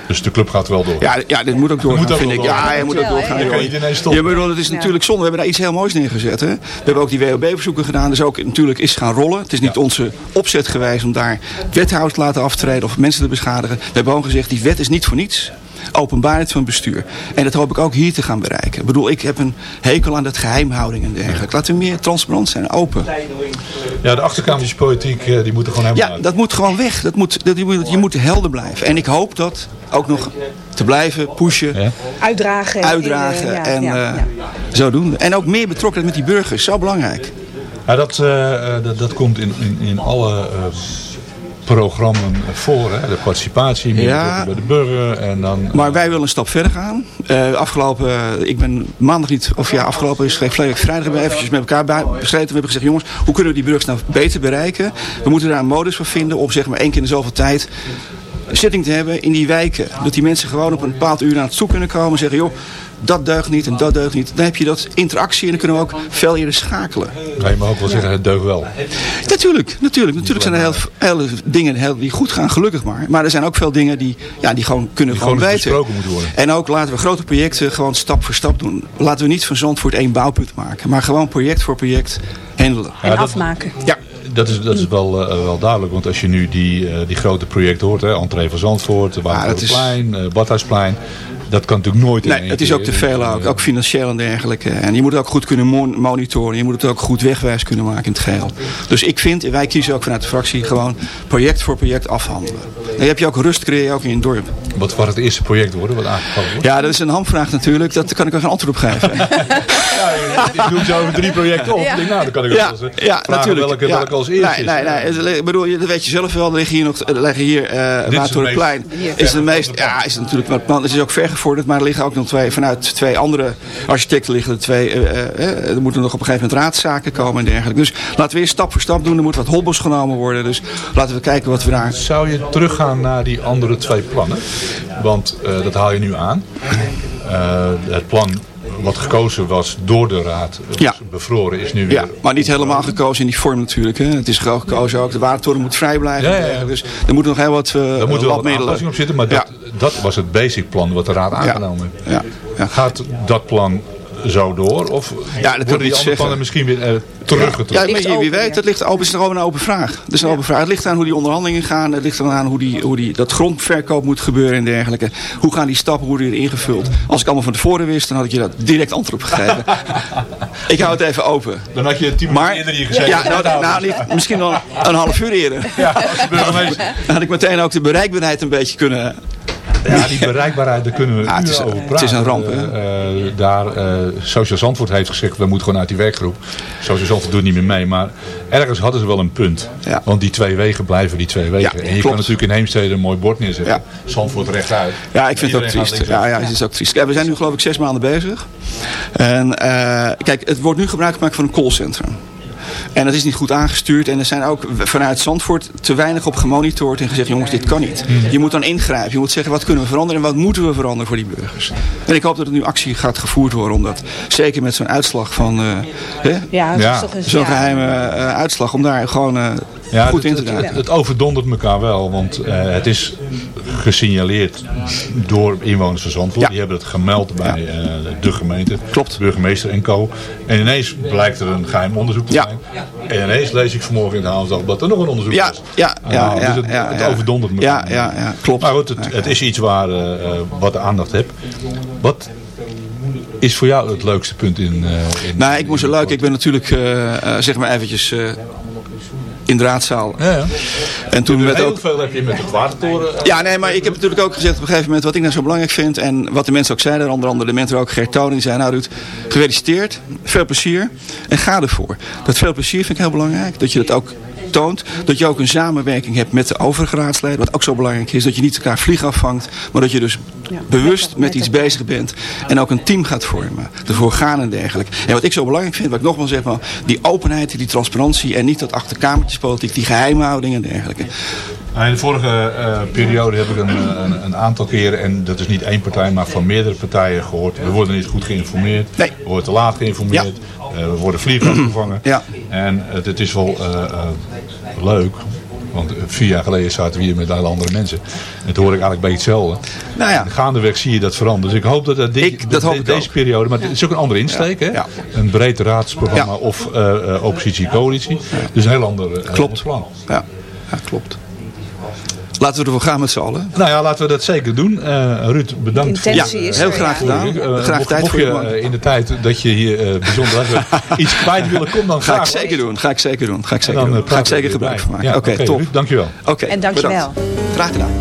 Dus de club gaat wel door. Ja, ja, dit moet ook doorgaan, moet ook vind ik. Ja, je moet ook doorgaan. Je kan. Ja, maar bedoel, het is natuurlijk zonde. We hebben daar iets heel moois neergezet. Hè? We hebben ook die WOB-verzoeken gedaan. Dus ook natuurlijk is gaan rollen. Het is niet onze opzet geweest om daar wethouders te laten aftreden of mensen te beschadigen. We hebben gewoon gezegd, die wet is niet voor niets. Openbaarheid van bestuur. En dat hoop ik ook hier te gaan bereiken. Ik bedoel, ik heb een hekel aan dat geheimhouding en dergelijke. Laten we meer transparant zijn, open. Ja, de achterkamertjes politiek, eh, die moeten gewoon helemaal Ja, dat moet gewoon weg. Dat moet, dat, je, moet, je moet helder blijven. En ik hoop dat ook nog te blijven pushen, Uitdragen. uitdragen in, eh, ja, en ja, eh, ja. zodoende. En ook meer betrokkenheid met die burgers, zo belangrijk. Ja, dat, eh, eh, dat, dat komt in, in, in alle eh, programma's voor. Hè? De participatie, meer Ja. bij de burger. En dan, Maar wij willen een stap verder gaan. Eh, afgelopen, eh, ik ben maandag niet, of ja, afgelopen is vrijdag hebben we eventjes met elkaar besleten. We hebben gezegd, jongens, hoe kunnen we die burgers nou beter bereiken? We moeten daar een modus voor vinden om zeg maar één keer in zoveel tijd een zitting te hebben in die wijken. Dat die mensen gewoon op een bepaald uur aan het toe kunnen komen en zeggen, joh, dat deugt niet en dat deugt niet. Dan heb je dat interactie en dan kunnen we ook veel eerder schakelen. Ga je maar ook wel zeggen, het deugt wel. Natuurlijk, natuurlijk. Natuurlijk zijn er heel, heel dingen heel, die goed gaan, gelukkig maar. Maar er zijn ook veel dingen die, ja, die gewoon kunnen Die gewoon gewoon beter. besproken moeten worden. En ook laten we grote projecten gewoon stap voor stap doen. Laten we niet van Zandvoort één bouwpunt maken. Maar gewoon project voor project handelen. Ja, En dat- afmaken. Ja. Dat is, dat is wel, eh, wel duidelijk, want als je nu die, eh, die grote projecten hoort, hè, Entree van Zandvoort, Waterplein, eh Badhuisplein, dat kan natuurlijk nooit in Nee, het is keer. ook te veel ook. Ook financieel en dergelijke. En je moet het ook goed kunnen mon- monitoren. Je moet het ook goed wegwijs kunnen maken in het geheel. Dus ik vind, en wij kiezen ook vanuit de fractie, gewoon project voor project afhandelen. Dan heb je ook rust creëer je ook in het dorp. Wat wordt het eerste project worden wat aangepakt wordt? Ja, dat is een hamvraag natuurlijk. Dat kan ik er geen antwoord op geven. Ik doe zo over drie projecten op. Ik denk, nou, dan kan ik ook Ja, wel eens, eh, ja vragen natuurlijk. welke, ja. welke als eerste nee, is. nee, nee. Het- Ik bedoel, je- dat weet je zelf wel. Er liggen hier nog, liggen hier uh, het Waterplein. Is het meest, ja, is het natuurlijk wat plan. Het is ook maar er liggen ook nog twee, vanuit twee andere architecten liggen er twee. eh, eh, eh, er moeten nog op een gegeven moment raadszaken komen en dergelijke. Dus laten we eerst stap voor stap doen. Er moet wat hobbels genomen worden. Dus laten we kijken wat we daar. Zou je teruggaan naar die andere twee plannen? Want dat haal je nu aan. Eh, het plan wat gekozen was door de raad, eh, Ja. bevroren, is nu weer... Ja, maar niet helemaal gekozen in die vorm natuurlijk. Hè. Het is gewoon gekozen ook. De watertoren moet vrij blijven. Ja. Dus er moet nog heel wat, uh, Daar moeten wel wat middelen. op zitten, maar dat, dat was het basic plan wat de raad aangenomen heeft. Ja. Gaat dat plan zo door? Of Ja, dat worden die andere plannen misschien weer eh, teruggetrokken? Ja, maar wie weet, dat ligt open, is gewoon een open vraag. Dat is een open vraag. Het ligt aan hoe die onderhandelingen gaan. Het ligt aan hoe, die, hoe die, dat grondverkoop moet gebeuren en dergelijke. Hoe gaan die stappen worden ingevuld? Als ik allemaal van tevoren wist, dan had ik je dat direct antwoord op gegeven. ik hou het even open. Dan had je tien minuten Maar, eerder hier gezeten. ja, nou, nou, niet, misschien wel een half uur eerder. Ja, als. Dan had ik meteen ook de bereikbaarheid een beetje kunnen... Ja, die bereikbaarheid, daar kunnen we is- over praten. het is een ramp, hè? Eh, eh, daar, eh Social Zandvoort heeft gezegd, we moeten gewoon uit die werkgroep. Social Zandvoort doet niet meer mee, maar ergens hadden ze wel een punt. Ja. Want die twee wegen blijven die twee wegen. Ja, en je kan natuurlijk in Heemstede een mooi bord neerzetten. Ja. Zandvoort rechtuit. Ja, ik vind het ook triest. Ja, ja, het is ook triest. We zijn nu geloof ik zes maanden bezig. En kijk, het wordt nu gebruik gemaakt van een callcentrum. En dat is niet goed aangestuurd. En er zijn ook vanuit Zandvoort te weinig op gemonitord en gezegd, jongens, dit kan niet. Je moet dan ingrijpen. Je moet zeggen, wat kunnen we veranderen en wat moeten we veranderen voor die burgers. En ik hoop dat er nu actie gaat gevoerd worden. Omdat, zeker met zo'n uitslag van, eh, hè, Ja, dat Ja. is toch een zo'n geheime eh, uitslag, om daar gewoon eh, Ja, goed het, in te het, duiken. het, het overdondert elkaar wel, want eh, het is gesignaleerd door inwoners van Zandvoort. Ja. Die hebben het gemeld bij eh, de gemeente, Klopt. burgemeester en co. En ineens blijkt er een geheim onderzoek te Ja. zijn. En ineens lees ik vanmorgen in het Hansdag dat er nog een onderzoek Ja, is. ja, ja, Nou, ja, dus het, ja, het ja. overdondert Ja, elkaar. ja, ja, klopt. Maar goed, het, het is iets waar eh, wat de aandacht hebt. Wat is voor jou het leukste punt in... eh in Nou, ik moest leuk. Ik ben natuurlijk, zeg maar eventjes, in de raadzaal. Ja, ja. En toen werd Heel ook... veel heb je met de watertoren... eh, Ja, nee, maar ik heb natuurlijk ook gezegd op een gegeven moment wat ik nou zo belangrijk vind. En wat de mensen ook zeiden, onder andere de mensen ook Gert Toning, zei, nou Ruud, gefeliciteerd, veel plezier en ga ervoor. Dat veel plezier vind ik heel belangrijk, dat je dat ook toont. Dat je ook een samenwerking hebt met de overige raadsleden, wat ook zo belangrijk is. Dat je niet elkaar vlieg afvangt, maar dat je dus bewust met iets bezig bent. En ook een team gaat vormen, ervoor gaan en dergelijke. En wat ik zo belangrijk vind, wat ik nogmaals zeg, maar, die openheid, die transparantie en niet dat achterkamertjespolitiek, die geheimhouding en dergelijke. Nou, In de vorige eh, periode heb ik een, een, een aantal keren, en dat is niet één partij, maar van meerdere partijen gehoord. We worden niet goed geïnformeerd, Nee. we worden te laat geïnformeerd, eh, we worden vliegen afgevangen. Ja. En het, het is wel eh, eh, leuk, want eh, vier jaar geleden zaten we hier met hele andere mensen. En toen hoor ik eigenlijk bij hetzelfde. Nou ja. Gaandeweg zie je dat veranderen. Dus ik hoop dat, dat, dit, Ik- dat hoop ik deze ook. periode, maar het is ook een andere insteek, hè? Ja. Een breed raadsprogramma of eh, eh, oppositie-coalitie. Dus een heel ander, eh, Klopt. plan. Ja, ja klopt. Laten we ervoor gaan met z'n allen. Nou ja, laten we dat zeker doen. Eh, Ruud, bedankt voor Intentie is heel er, graag ja. gedaan. Eh, Graag mocht, tijd mocht voor je eh, in de tijd dat je hier eh, bijzonder iets kwijt willen, kom dan Ga ik graag. zeker doen. Ga ik zeker doen. Ga ik zeker Dan, doen. Ga ik zeker er gebruik van maken. Ja, Oké, top. Ruud, dankjewel. Oké, En dankjewel. bedankt. Graag gedaan.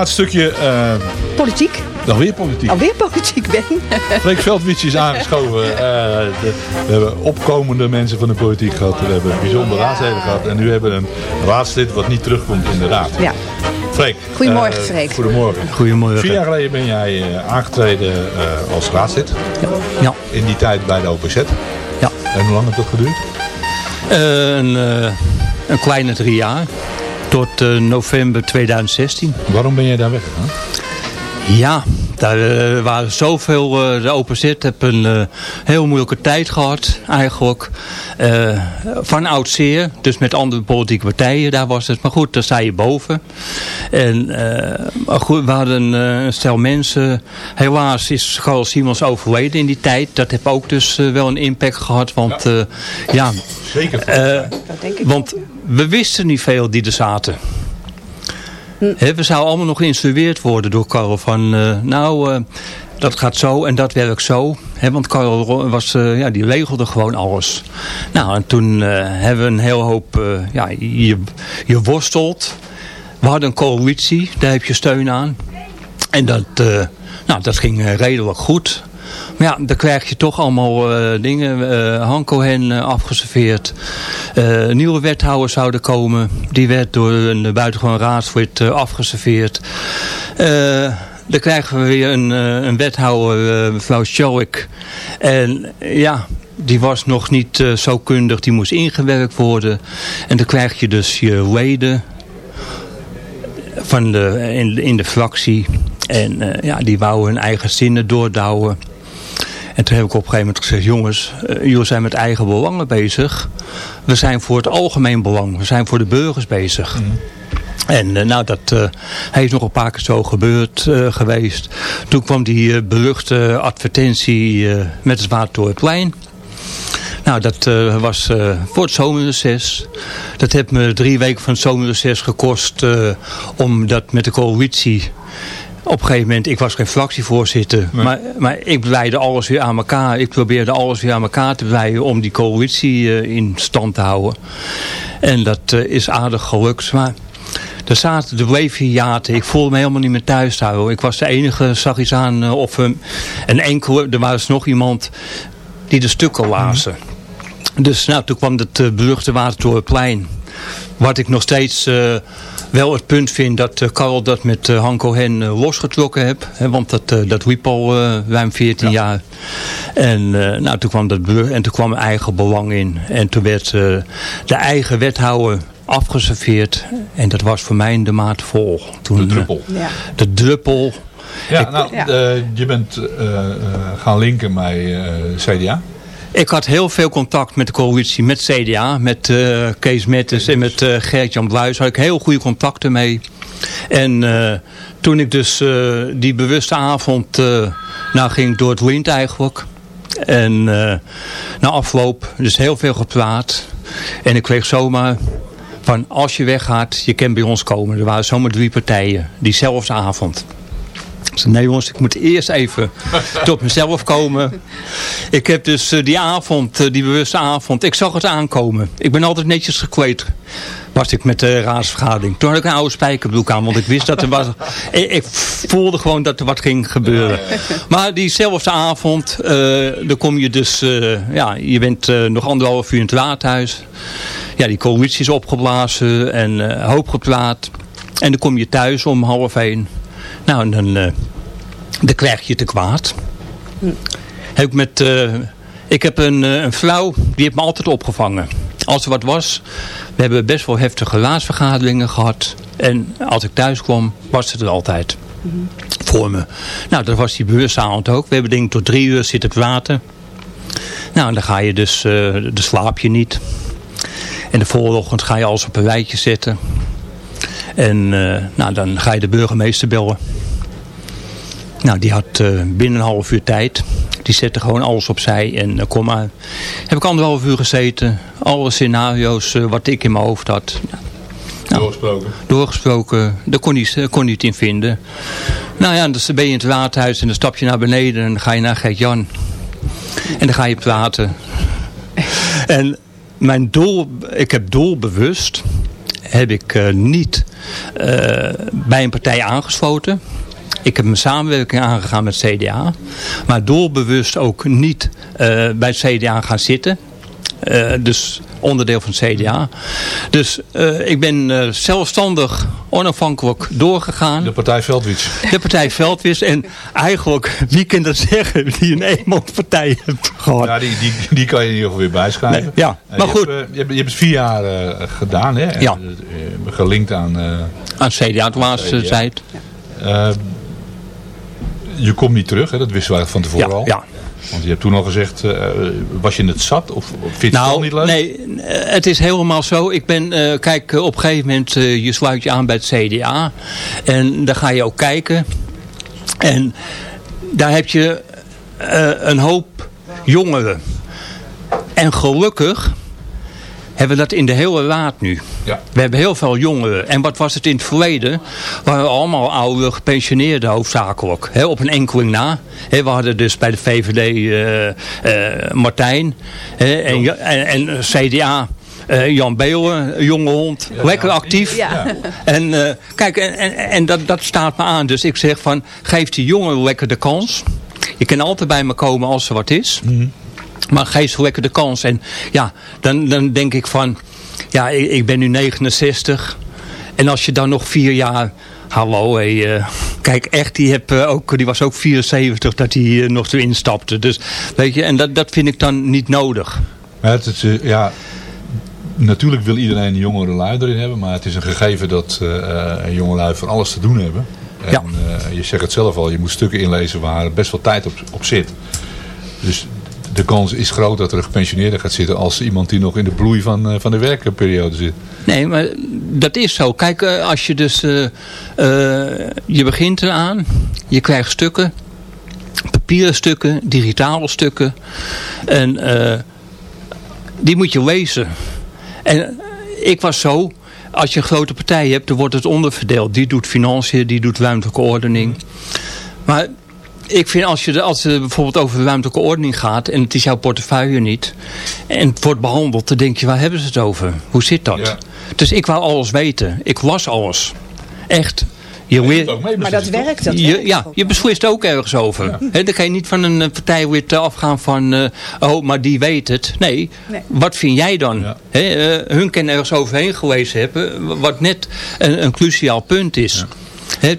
Laatste stukje, eh Politiek. nog weer politiek. Alweer politiek, Ben. Freek Veldwitsch is aangeschoven. Eh, de- we hebben opkomende mensen van de politiek gehad. We hebben bijzondere raadsleden gehad. En nu hebben we een raadslid wat niet terugkomt in de raad. Ja. Freek. Goedemorgen, eh, Freek. Goedemorgen. Goedemorgen. Vier jaar geleden ben jij aangetreden eh, als raadslid. Ja. In die tijd bij de OPZ. Ja. En hoe lang heeft dat geduurd? Eh, een, eh, een kleine drie jaar. Tot eh, november 2016. Waarom ben jij daar weggegaan? Ja, daar eh, waren zoveel. eh, de OPZ heeft een eh, heel moeilijke tijd gehad, eigenlijk. Eh, van oudzeer, dus met andere politieke partijen, daar was het. Maar goed, daar sta je boven. En eh, maar goed, we hadden een stel mensen. Helaas is Carl Simons overleden in die tijd. Dat heeft ook dus wel een impact gehad. Want ja, ja Zeker. eh, want we wisten niet veel die er zaten. He, we zouden allemaal nog geïnstrueerd worden door Karel van, eh, nou, eh, dat gaat zo en dat werkt zo. He, want Karel was, eh, ja, die regelde gewoon alles. Nou, en toen hebben we een heel hoop, ja, je, je worstelt. We hadden een coalitie, daar heb je steun aan. En dat, nou, dat ging redelijk goed. Maar ja, dan krijg je toch allemaal eh, dingen. eh Hanko hen eh, afgeserveerd. Nieuwe wethouders zouden komen. Die werd door een buitengewoon raadslid afgeserveerd. Dan krijgen we weer een, een wethouder, mevrouw Schoik. En ja, die was nog niet zo kundig. Die moest ingewerkt worden. En dan krijg je dus je leden van de, in, de fractie. En ja, die wouden hun eigen zinnen doordouwen. En toen heb ik op een gegeven moment gezegd, jongens, eh, jullie zijn met eigen belangen bezig. We zijn voor het algemeen belang. We zijn voor de burgers bezig. En eh, nou, dat hij is nog een paar keer zo gebeurd geweest. Toen kwam die eh, beruchte advertentie met het Watertorenplein. Nou, dat was voor het zomerreces. Dat heeft me drie weken van het zomerreces gekost. om dat met de coalitie... Op een gegeven moment, ik was geen fractievoorzitter. Maar, maar ik breide alles weer aan elkaar. Ik probeerde alles weer aan elkaar te breien om die coalitie eh, in stand te houden. En dat eh, is aardig gelukt. Maar er zaten, er bleef. Ik voelde me helemaal niet meer thuis houden. Ik was de enige, zag eens aan, eh, of een, enkele, er was nog iemand die de stukken lazen. Dus nou, toen kwam het beruchte Watertorenplein. Wat ik nog steeds wel het punt vind dat uh, Karel dat met uh, Hanko Hen uh, losgetrokken heb. Hè, want dat, uh, dat liep al uh, ruim 14 ja. jaar. En, uh, nou, toen kwam dat en toen kwam eigen belang in. En toen werd uh, de eigen wethouder afgeserveerd. En dat was voor mij de maat vol. Toen, de druppel. Uh, de druppel. Ja, ik, nou, ja. Uh, je bent uh, gaan linken bij CDA. Ik had heel veel contact met de coalitie, met CDA, met uh, Kees Mettes en met uh, Gert-Jan Bluis. Had ik heel goede contacten mee. En uh, toen ik dus die bewuste avond, nou ging door het wind eigenlijk. En na afloop, dus heel veel gepraat. En ik kreeg zomaar van als je weggaat, je kan bij ons komen. Er waren zomaar drie partijen, diezelfde avond. Ik zei, nee jongens, ik moet eerst even tot mezelf komen. Ik heb dus uh, die avond, uh, die bewuste avond, ik zag het aankomen. Ik ben altijd netjes gekleed. Was ik met de raadsvergadering. Toen had ik een oude spijkerbroek aan, want ik wist dat er was... ik, ik, voelde gewoon dat er wat ging gebeuren. Maar diezelfde avond, uh, dan kom je dus... ja, je bent nog anderhalf uur in het raadhuis. Ja, die coalitie is opgeblazen en hoop gepraat. En dan kom je thuis om half één. Nou, dan, uh, dan krijg je te kwaad. Hm. Met, uh, ik heb een, uh, een vrouw, die heeft me altijd opgevangen. Als er wat was, we hebben best wel heftige raadsvergaderingen gehad. En als ik thuis kwam, was ze er altijd. Voor me. Nou, dat was die bewustavond ook. We hebben ik tot drie uur zitten praten. Nou, dan ga je dus, dan slaap je niet. En de volgende ochtend ga je alles op een rijtje zetten. En uh, nou, dan ga je de burgemeester bellen. Nou, die had uh, binnen een half uur tijd. Die zette gewoon alles opzij en uh, kom maar. Heb ik anderhalf uur gezeten. Alle scenario's wat ik in mijn hoofd had. Nou, doorgesproken. Doorgesproken. Daar kon hij, kon hij het in vinden. Nou ja, dus dan ben je in het waterhuis en dan stap je naar beneden en dan ga je naar Gert-Jan. En dan ga je praten. en mijn doel, ik heb doelbewust heb ik niet bij een partij aangesloten. Ik heb mijn samenwerking aangegaan met CDA. Maar doelbewust ook niet uh, bij het CDA gaan zitten. dus onderdeel van het CDA. Dus ik ben zelfstandig, onafhankelijk doorgegaan. De partij Veldwits. De partij Veldwits. En eigenlijk, wie kan dat zeggen die een eenmanspartij heeft gehad? Ja, die, die, die kan je in ieder geval weer bijschrijven. Nee, ja, maar je goed. Hebt, je, hebt, je hebt het vier jaar gedaan, hè? Ja. Gelinkt aan... Aan CDA, toen was het. Je komt niet terug, hè? dat wisten we eigenlijk van tevoren ja, al. Ja. Want je hebt toen al gezegd, uh, was je het zat? Of vind je nou, het al niet leuk? Nee, het is helemaal zo. Ik ben, uh, kijk, op een gegeven moment, uh, je sluit je aan bij het CDA. En dan ga je ook kijken. En daar heb je een hoop jongeren. En gelukkig hebben we dat in de hele raad nu. Ja. We hebben heel veel jongeren. En wat was het in het verleden? waren allemaal oude gepensioneerden hoofdzakelijk. He, op een enkeling na. He, we hadden dus bij de VVD uh, uh, Martijn. He, en, en, en, CDA... Uh, Jan Beeuwen, jonge hond, ja, lekker actief. Ja. En uh, kijk, en, en, en dat, dat staat me aan. Dus ik zeg van, geef die jongen lekker de kans. Je kan altijd bij me komen als er wat is. Mhm. Maar geef zo lekker de kans. En ja, dan, dan denk ik van... Ja, ik, ik ben nu 69. En als je dan nog vier jaar... Hallo, hé, eh, kijk, echt, die, heb, eh, ook, die was ook 74 dat hij eh, nog erin stapte. Dus, weet je, en dat, dat vind ik dan niet nodig. Maar het is, ja, natuurlijk wil iedereen jongere lui erin hebben. Maar het is een gegeven dat uh, jonge lui van alles te doen hebben. En Ja. je zegt het zelf al, je moet stukken inlezen waar best wel tijd op, op zit. Dus de kans is groot dat er een gepensioneerde gaat zitten als iemand die nog in de bloei van, eh, van de werkperiode zit. Nee, maar dat is zo. Kijk, eh, als je dus... eh, je begint eraan. Je krijgt stukken. Papieren stukken. Digitale stukken. En die moet je lezen. En ik was zo... Als je een grote partij hebt, dan wordt het onderverdeeld. Die doet financiën, die doet ruimtelijke ordening. Maar ik vind als, je de, als het bijvoorbeeld over ruimtelijke ordening gaat... en het is jouw portefeuille niet... en het wordt behandeld, dan denk je, waar hebben ze het over? Hoe zit dat? Ja. Dus ik wou alles weten. Ik las alles. Echt. Je Maar dat werkt, dat je, werkt ja, je beslist ook ergens over. Hè, dan kan je niet van een eh, partijlid afgaan van... eh, oh, maar die weet het. Nee, Nee. wat vind jij dan? Hè, eh, hun kan ergens overheen gelezen hebben... wat net een, een cruciaal punt is.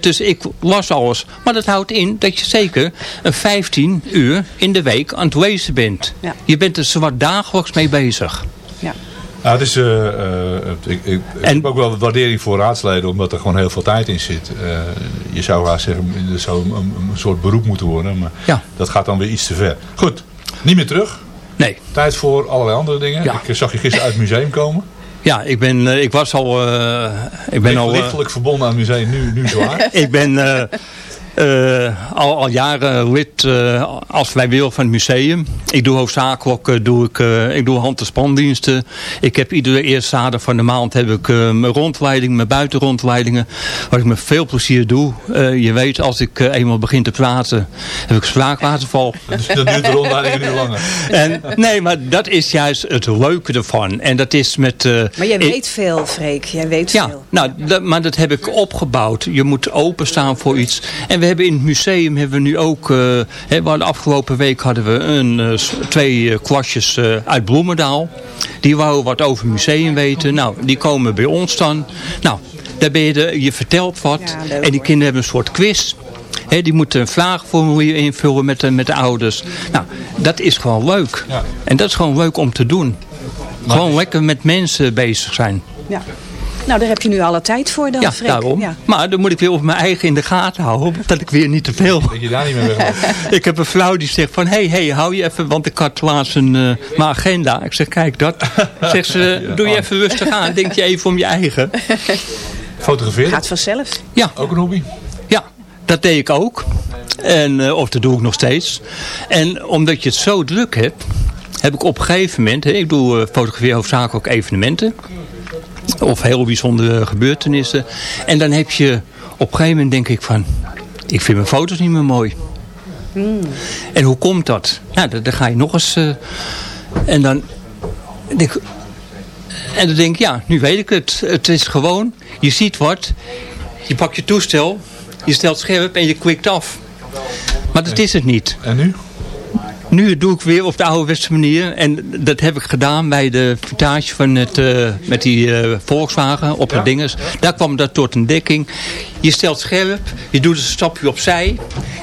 Dus ik las alles. Maar dat houdt in dat je zeker een 15 uur in de week aan het lezen bent. Ja. Je bent er zowat dagelijks mee bezig. Ja. Nou, het is, eh, eh, ik, ik, ik heb ook wel waardering voor raadsleden, omdat er gewoon heel veel tijd in zit. Eh, je zou haast zeggen, er zou een, een soort beroep moeten worden, maar Ja. dat gaat dan weer iets te ver. Goed, niet meer terug. Nee. Tijd voor allerlei andere dingen. Ja. Ik zag je gisteren uit het museum komen. Ja, ik, ben, eh, ik was al... eh, ik ben al eh, lichtelijk verbonden aan het museum, nu, nu zwaar. ik ben eh, eh, al, al jaren lid eh, als vrijwilliger van het museum. Ik doe hoofdzakelijk eh, doe ik, eh, ik doe hand- en spandiensten. Ik heb iedere eerste zaterdag van de maand heb ik mijn rondleiding, mijn buitenrondleidingen. Wat ik met veel plezier doe. Eh, je weet, als ik eenmaal begin te praten, heb ik spraakwaterval. Dus dat duurt de rondleiding nu langer. En, nee, maar dat is juist het leuke ervan. En dat is met... eh, Maar jij ik- weet veel, Freek. Jij weet ja, veel. nou, dat, maar dat heb ik opgebouwd. Je moet openstaan voor iets. En we hebben in het museum hebben we nu ook... eh, hè, we hadden afgelopen week hadden we een, eh, twee eh, klasjes eh, uit Bloemendaal. Die wouden wat over het museum weten. Nou, die komen bij ons dan. Nou, daar ben je, de, je vertelt wat. Ja, leuk, en die kinderen hebben een soort quiz. Hè, die moeten een vraagformulier invullen met de, met de ouders. Nou, dat is gewoon leuk. Ja. En dat is gewoon leuk om te doen. Gewoon lekker met mensen bezig zijn. Ja. Nou, daar heb je nu alle tijd voor dan, Ja, Freek. daarom. Ja. Maar dan moet ik weer op mijn eigen in de gaten houden. Dat ik weer niet te veel... Dat je daar niet meer. Ik heb een vrouw die zegt van... Hé, hey, hey, hou je even... Want ik had laatst een, eh, mijn agenda. Ik zeg, kijk dat. Zegt ze, doe je even rustig aan. Denk je even om je eigen. Fotograferen, Gaat vanzelf. Ja, ook een hobby. ja dat deed ik ook. En, eh, of dat doe ik nog steeds. En omdat je het zo druk hebt... Heb ik op een gegeven moment... Hè, ik doe eh, fotografeer hoofdzakelijk evenementen. Of heel bijzondere gebeurtenissen. En dan heb je... Op een gegeven moment denk ik van... Ik vind mijn foto's niet meer mooi. En hoe komt dat? Nou, dan, dan ga je nog eens... eh, en dan... Denk, en dan denk ik, ja, nu weet ik het. Het is gewoon, je ziet wat. Je pakt je toestel. Je stelt scherp en je klikt af. Maar dat is het niet. En nu? Nu doe ik weer op de ouderwetse manier. En dat heb ik gedaan bij de vintage van het, eh, met die eh, Volkswagen op de dinges. Daar kwam dat tot een dekking. Je stelt scherp. Je doet een stapje opzij.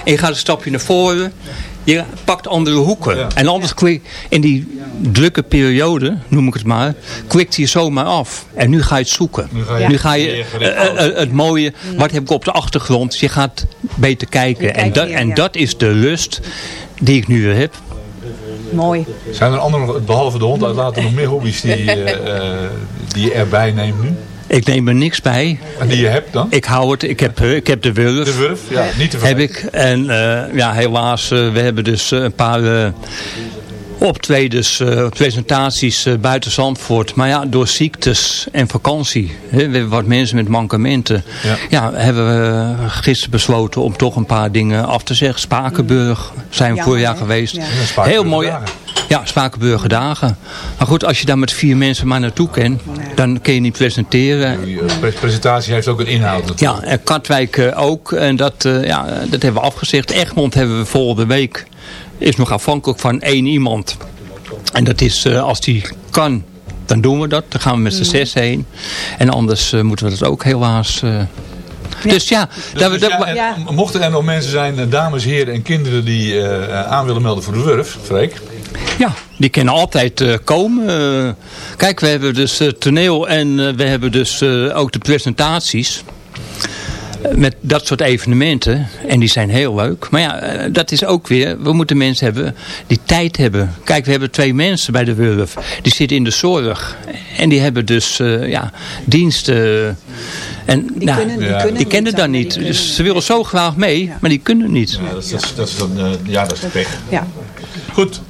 En je gaat een stapje naar voren. Je pakt andere hoeken. En anders kwik, in die drukke periode, noem ik het maar, kwikt je zomaar af. En nu ga je het zoeken. Nu ga je- ga eh, het mooie, wat heb ik op de achtergrond? Je gaat beter kijken. Je En, dat, en ja. dat is de lust die ik nu weer heb. Mooi. Zijn er andere, behalve de hond uitlaten, nog meer hobby's die, eh, eh, die je erbij neemt nu? Ik neem er niks bij. En die je hebt dan? Ik hou het. Ik heb, eh, ik heb de wurf. De wurf? Ja, niet te Heb vergeten. ik. En eh, ja, helaas, we hebben dus een paar eh, optredens, eh, presentaties eh, buiten Zandvoort. Maar ja, door ziektes en vakantie. Hè, we hebben wat mensen met mankementen. Ja. Ja, hebben we gisteren besloten om toch een paar dingen af te zeggen. Spakenburg zijn we vorig jaar hè? geweest. Ja. Spakenburg Heel mooi. dagen. Ja, Spakenburger dagen. Maar goed, als je daar met vier mensen maar naartoe kan, dan kun je niet presenteren. Die eh, pre- presentatie heeft ook een inhoud natuurlijk. Ja, en Katwijk eh, ook. En dat, eh, ja, dat hebben we afgezegd. Egmond hebben we volgende week. Is nog afhankelijk van één iemand. En dat is, eh, als die kan, dan doen we dat. Dan gaan we met z'n zes heen. En anders eh, moeten we dat ook helaas... eh, Dus ja, daar, Dus ja, en mochten er nog mensen zijn, dames, heren en kinderen die eh, aan willen melden voor de Wurf, Freek. Ja, die kunnen altijd eh, komen. Kijk, we hebben dus toneel en we hebben dus eh, ook de presentaties. Met dat soort evenementen. En die zijn heel leuk. Maar ja, eh, dat is ook weer... We moeten mensen hebben die tijd hebben. Kijk, we hebben twee mensen bij de Wurf. Die zitten in de zorg. En die hebben dus eh, ja, diensten. En, die kunnen- die kunnen die kennen niet dan niet. Dus ze willen zo graag mee, maar die kunnen niet. Ja, dat is, dat is, dat is dan, eh, ja, dat is pech. Ja. Goed,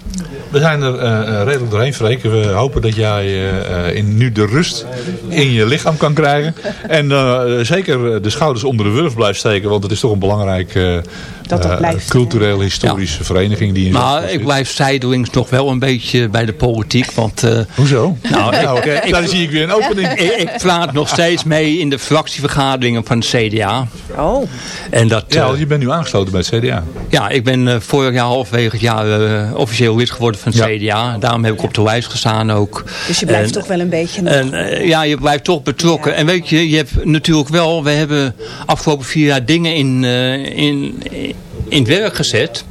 we zijn er eh, eh, redelijk doorheen, Freek. We hopen dat jij eh, in, nu de rust in je lichaam kan krijgen. En zeker de schouders onder de wurf blijft steken. Want het is toch een belangrijke Dat dat eh, blijft, culturele, historische vereniging. Die in Maar ik zit. blijf zijdelings nog wel een beetje bij de politiek. Want, eh, Hoezo? Nou, ik, Nou, eh, ik- daar zie ik weer een opening. ik, ik praat nog steeds mee in de fractievergaderingen van het CDA. Oh. En dat, Ja, eh, je bent nu aangesloten bij het CDA. ja, ik ben eh, vorig jaar halverwege het jaar eh, officieel lid geworden van het Ja. CDA. Daarom heb ik op de lijst gestaan ook. Dus je blijft En- toch wel een beetje... En, eh, ja, je blijft toch betrokken. En weet je, je hebt natuurlijk wel, we hebben afgelopen vier jaar dingen in, eh, in, in het werk gezet.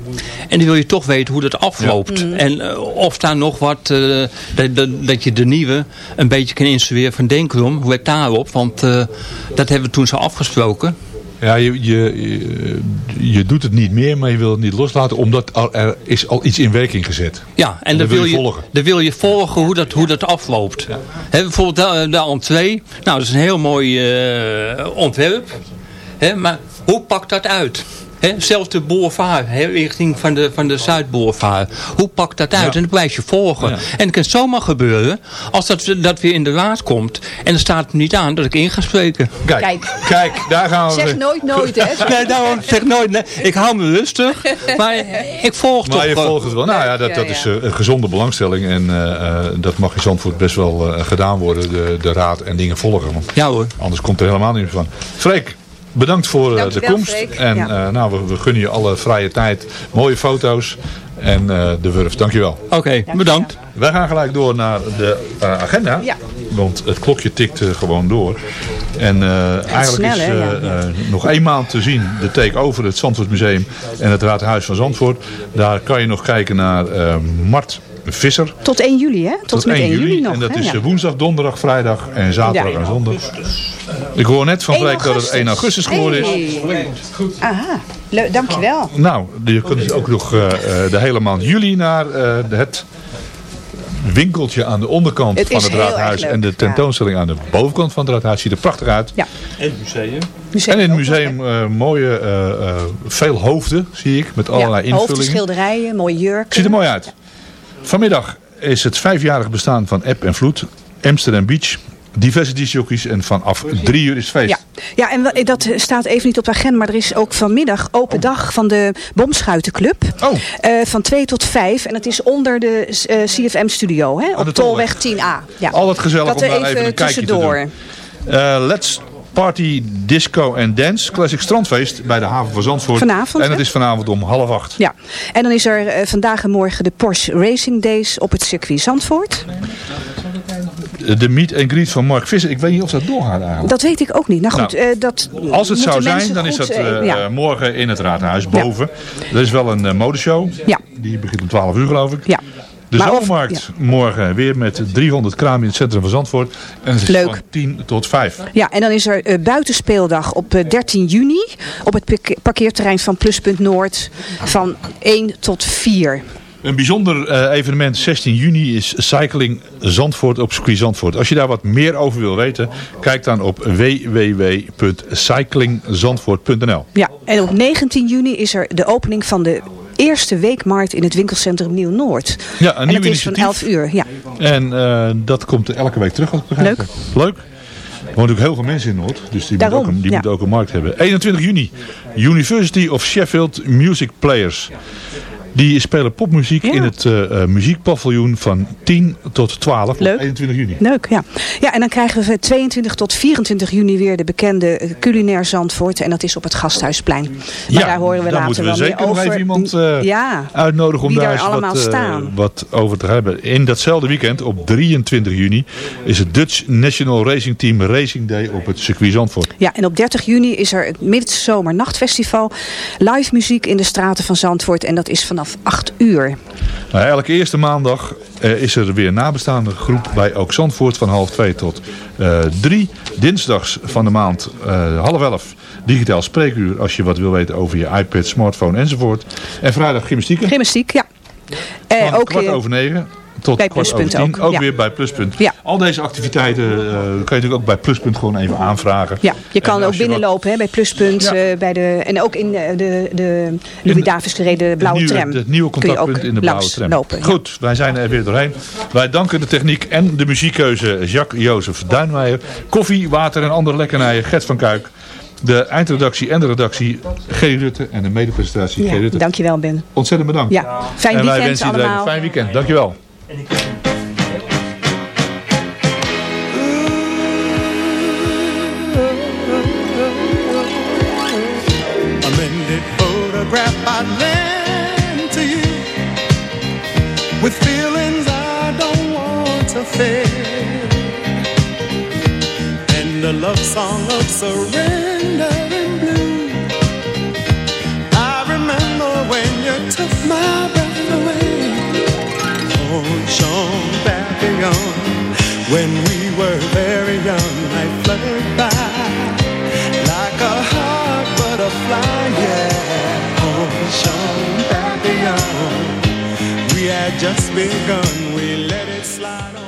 En dan wil je toch weten hoe dat afloopt. En eh, of daar nog wat, eh, dat, dat, dat je de nieuwe een beetje kan instrueren van denk erom, let daarop. Want eh, dat hebben we toen zo afgesproken. Ja, je, je, je, doet het niet meer, maar je wil het niet loslaten. Omdat er, is al iets in werking gezet. Ja, en, En dan, dat wil je volgen. dan wil je volgen hoe dat, hoe dat afloopt. Hè, bijvoorbeeld de, de entree. Nou, dat is een heel mooi eh, ontwerp. Hè, maar hoe pakt dat uit? Hè, zelfs de boulevard, hè, richting van de, van de Zuidboulevard. Hoe pakt dat uit? Ja. En dat blijf je volgen. Ja. En het kan zomaar gebeuren als dat, dat weer in de raad komt. En er staat niet aan dat ik in ga spreken. Kijk, Kijk. kijk, daar gaan we. Zeg nooit nooit, hè? Nee, daarom zeg nooit. Nee, ik hou me rustig. Maar ik volg toch. Maar je volgt het wel. Nou ja, dat, dat ja. is eh, een gezonde belangstelling. En eh, eh, dat mag in Zandvoort best wel eh, gedaan worden. De, de raad en dingen volgen. Want Ja hoor. anders komt er helemaal niet meer van. Freek, bedankt voor eh, de komst. Freek. En Ja. eh, nou, we, we gunnen je alle vrije tijd. Mooie foto's. En eh, de Wurf, dankjewel. Oké, bedankt. Wij gaan gelijk door naar de eh, agenda. Ja. Want het klokje tikt gewoon door. En eh, eigenlijk snel, is eh, Ja. eh, nog één maand te zien. De take over het Zandvoortmuseum en het Raadhuis van Zandvoort. Daar kan je nog kijken naar Mart Visser. Tot 1 juli, hè? Tot, met 1 juli, nog. En dat hè? is Ja. woensdag, donderdag, vrijdag en zaterdag Ja. en zondag. Ik hoor net van 1 Freek dat het 1 augustus geworden is. Hey. Aha, leuk, dankjewel. Nou, je kunt dus ook nog eh, eh, de hele maand juli naar eh, het winkeltje aan de onderkant Het van het raadhuis. En de ja. tentoonstelling aan de bovenkant van het raadhuis ziet er prachtig uit. Ja. En het museum. Museum En in het museum eh, mooie, eh, eh, veel hoofden zie ik, met allerlei ja, hoofden, invullingen. schilderijen, mooie jurken. Ziet er mooi uit. Vanmiddag is het vijfjarig bestaan van App en Vloed. Amsterdam Beach. Diverse discjockeys en vanaf drie uur is het feest. Ja, ja en dat staat even niet op de agenda, maar er is ook vanmiddag open dag van de Bomschuitenclub. Oh. Eh, van 2 tot 5 en het is onder de eh, CFM studio, hè, de op Tolweg 10A. Ja. Altijd gezellig dat om daar even, even een kijkje te tussendoor. doen. Eh, let's Party Disco and Dance Classic Strandfeest bij de haven van Zandvoort. Vanavond, En het hè? is vanavond om half acht. Ja, en dan is er eh, vandaag en morgen de Porsche Racing Days op het circuit Zandvoort. De meet and greet van Mark Visser. Ik weet niet of dat doorgaat eigenlijk. Dat weet ik ook niet. Nou goed, Nou, eh, dat Als het zou zijn, dan is dat eh, ja. morgen in het raadhuis boven. Er is wel een modeshow. Ja. Die begint om 12 uur geloof ik. Ja. De Maar of- zomermarkt morgen weer met 300 kramen in het centrum van Zandvoort. En het is Leuk. van 10 tot 5. Ja, en dan is er eh, buitenspeeldag op eh, 13 juni op het parke- parkeerterrein van Pluspunt Noord van 1 tot 4. Een bijzonder eh, evenement 16 juni is Cycling Zandvoort op circuit Zandvoort. Als je daar wat meer over wil weten, kijk dan op www.cyclingzandvoort.nl Ja, en op 19 juni is er de opening van de eerste weekmarkt in het winkelcentrum Nieuw-Noord. Ja, een en nieuw dat is van initiatief. 11 uur. Ja. En eh, dat komt elke week terug, als ik begrijp. Leuk. Leuk. Er wonen ook heel veel mensen in Noord, dus die, Daarom, moeten, ook een, die ja. moeten ook een markt hebben. 21 juni, University of Sheffield Music Players. Die spelen popmuziek in het uh, muziekpaviljoen van 10 tot 12 Leuk. op 21 juni. Leuk, ja. Ja, en dan krijgen we 22 tot 24 juni weer de bekende eh, culinair Zandvoort. En dat is op het Gasthuisplein. Maar Ja, daar horen we daar later moeten we wel zeker meer nog over. even iemand eh, ja, uitnodigen om daar eens allemaal wat, eh, staan. wat over te hebben. In datzelfde weekend, op 23 juni, is het Dutch National Racing Team Racing Day op het circuit Zandvoort. Ja, en op 30 juni is er het Midzomer Nachtfestival. Live muziek in de straten van Zandvoort. En dat is vanaf 8 uur. Nou, elke eerste maandag eh, is er weer een nabestaande groep bij Ook Zandvoort van half 2 tot eh 3. Dinsdags van de maand eh, half 11 digitaal spreekuur als je wat wil weten over je iPad, smartphone enzovoort. En vrijdag gymnastieken. Gymnastiek, ja. Eh, Van ook kwart eh, over negen tot bij Pluspunt ook, Ook, ja. weer bij Pluspunt. Ja. Al deze activiteiten eh, kan je natuurlijk ook bij Pluspunt gewoon even aanvragen. Ja, je kan En ook wat- binnenlopen hè, bij Pluspunt. eh, bij de, en ook in de, de, de Louis Davis gereden blauwe nieuwe, tram. Het nieuwe contactpunt in de blauwe tram. Lopen. Goed, wij zijn er weer doorheen. Wij danken de techniek en de muziekkeuze Jacques-Jozef Duinmeijer. Koffie, water en andere lekkernijen Gert van Kuik. De eindredactie en de redactie G. Rutte en de medepresentatie G. Rutte. dankjewel Ben. Ontzettend bedankt. Ja, fijn en wij weekend allemaal. een fijn weekend. Dankjewel. A mended photograph I lend to you. With feelings I don't want to fade, and a love song of surrender Sean Papillon, when we were very young, I fluttered by like a hot butterfly, yeah. Oh, Sean Papillon, we had just begun, we let it slide on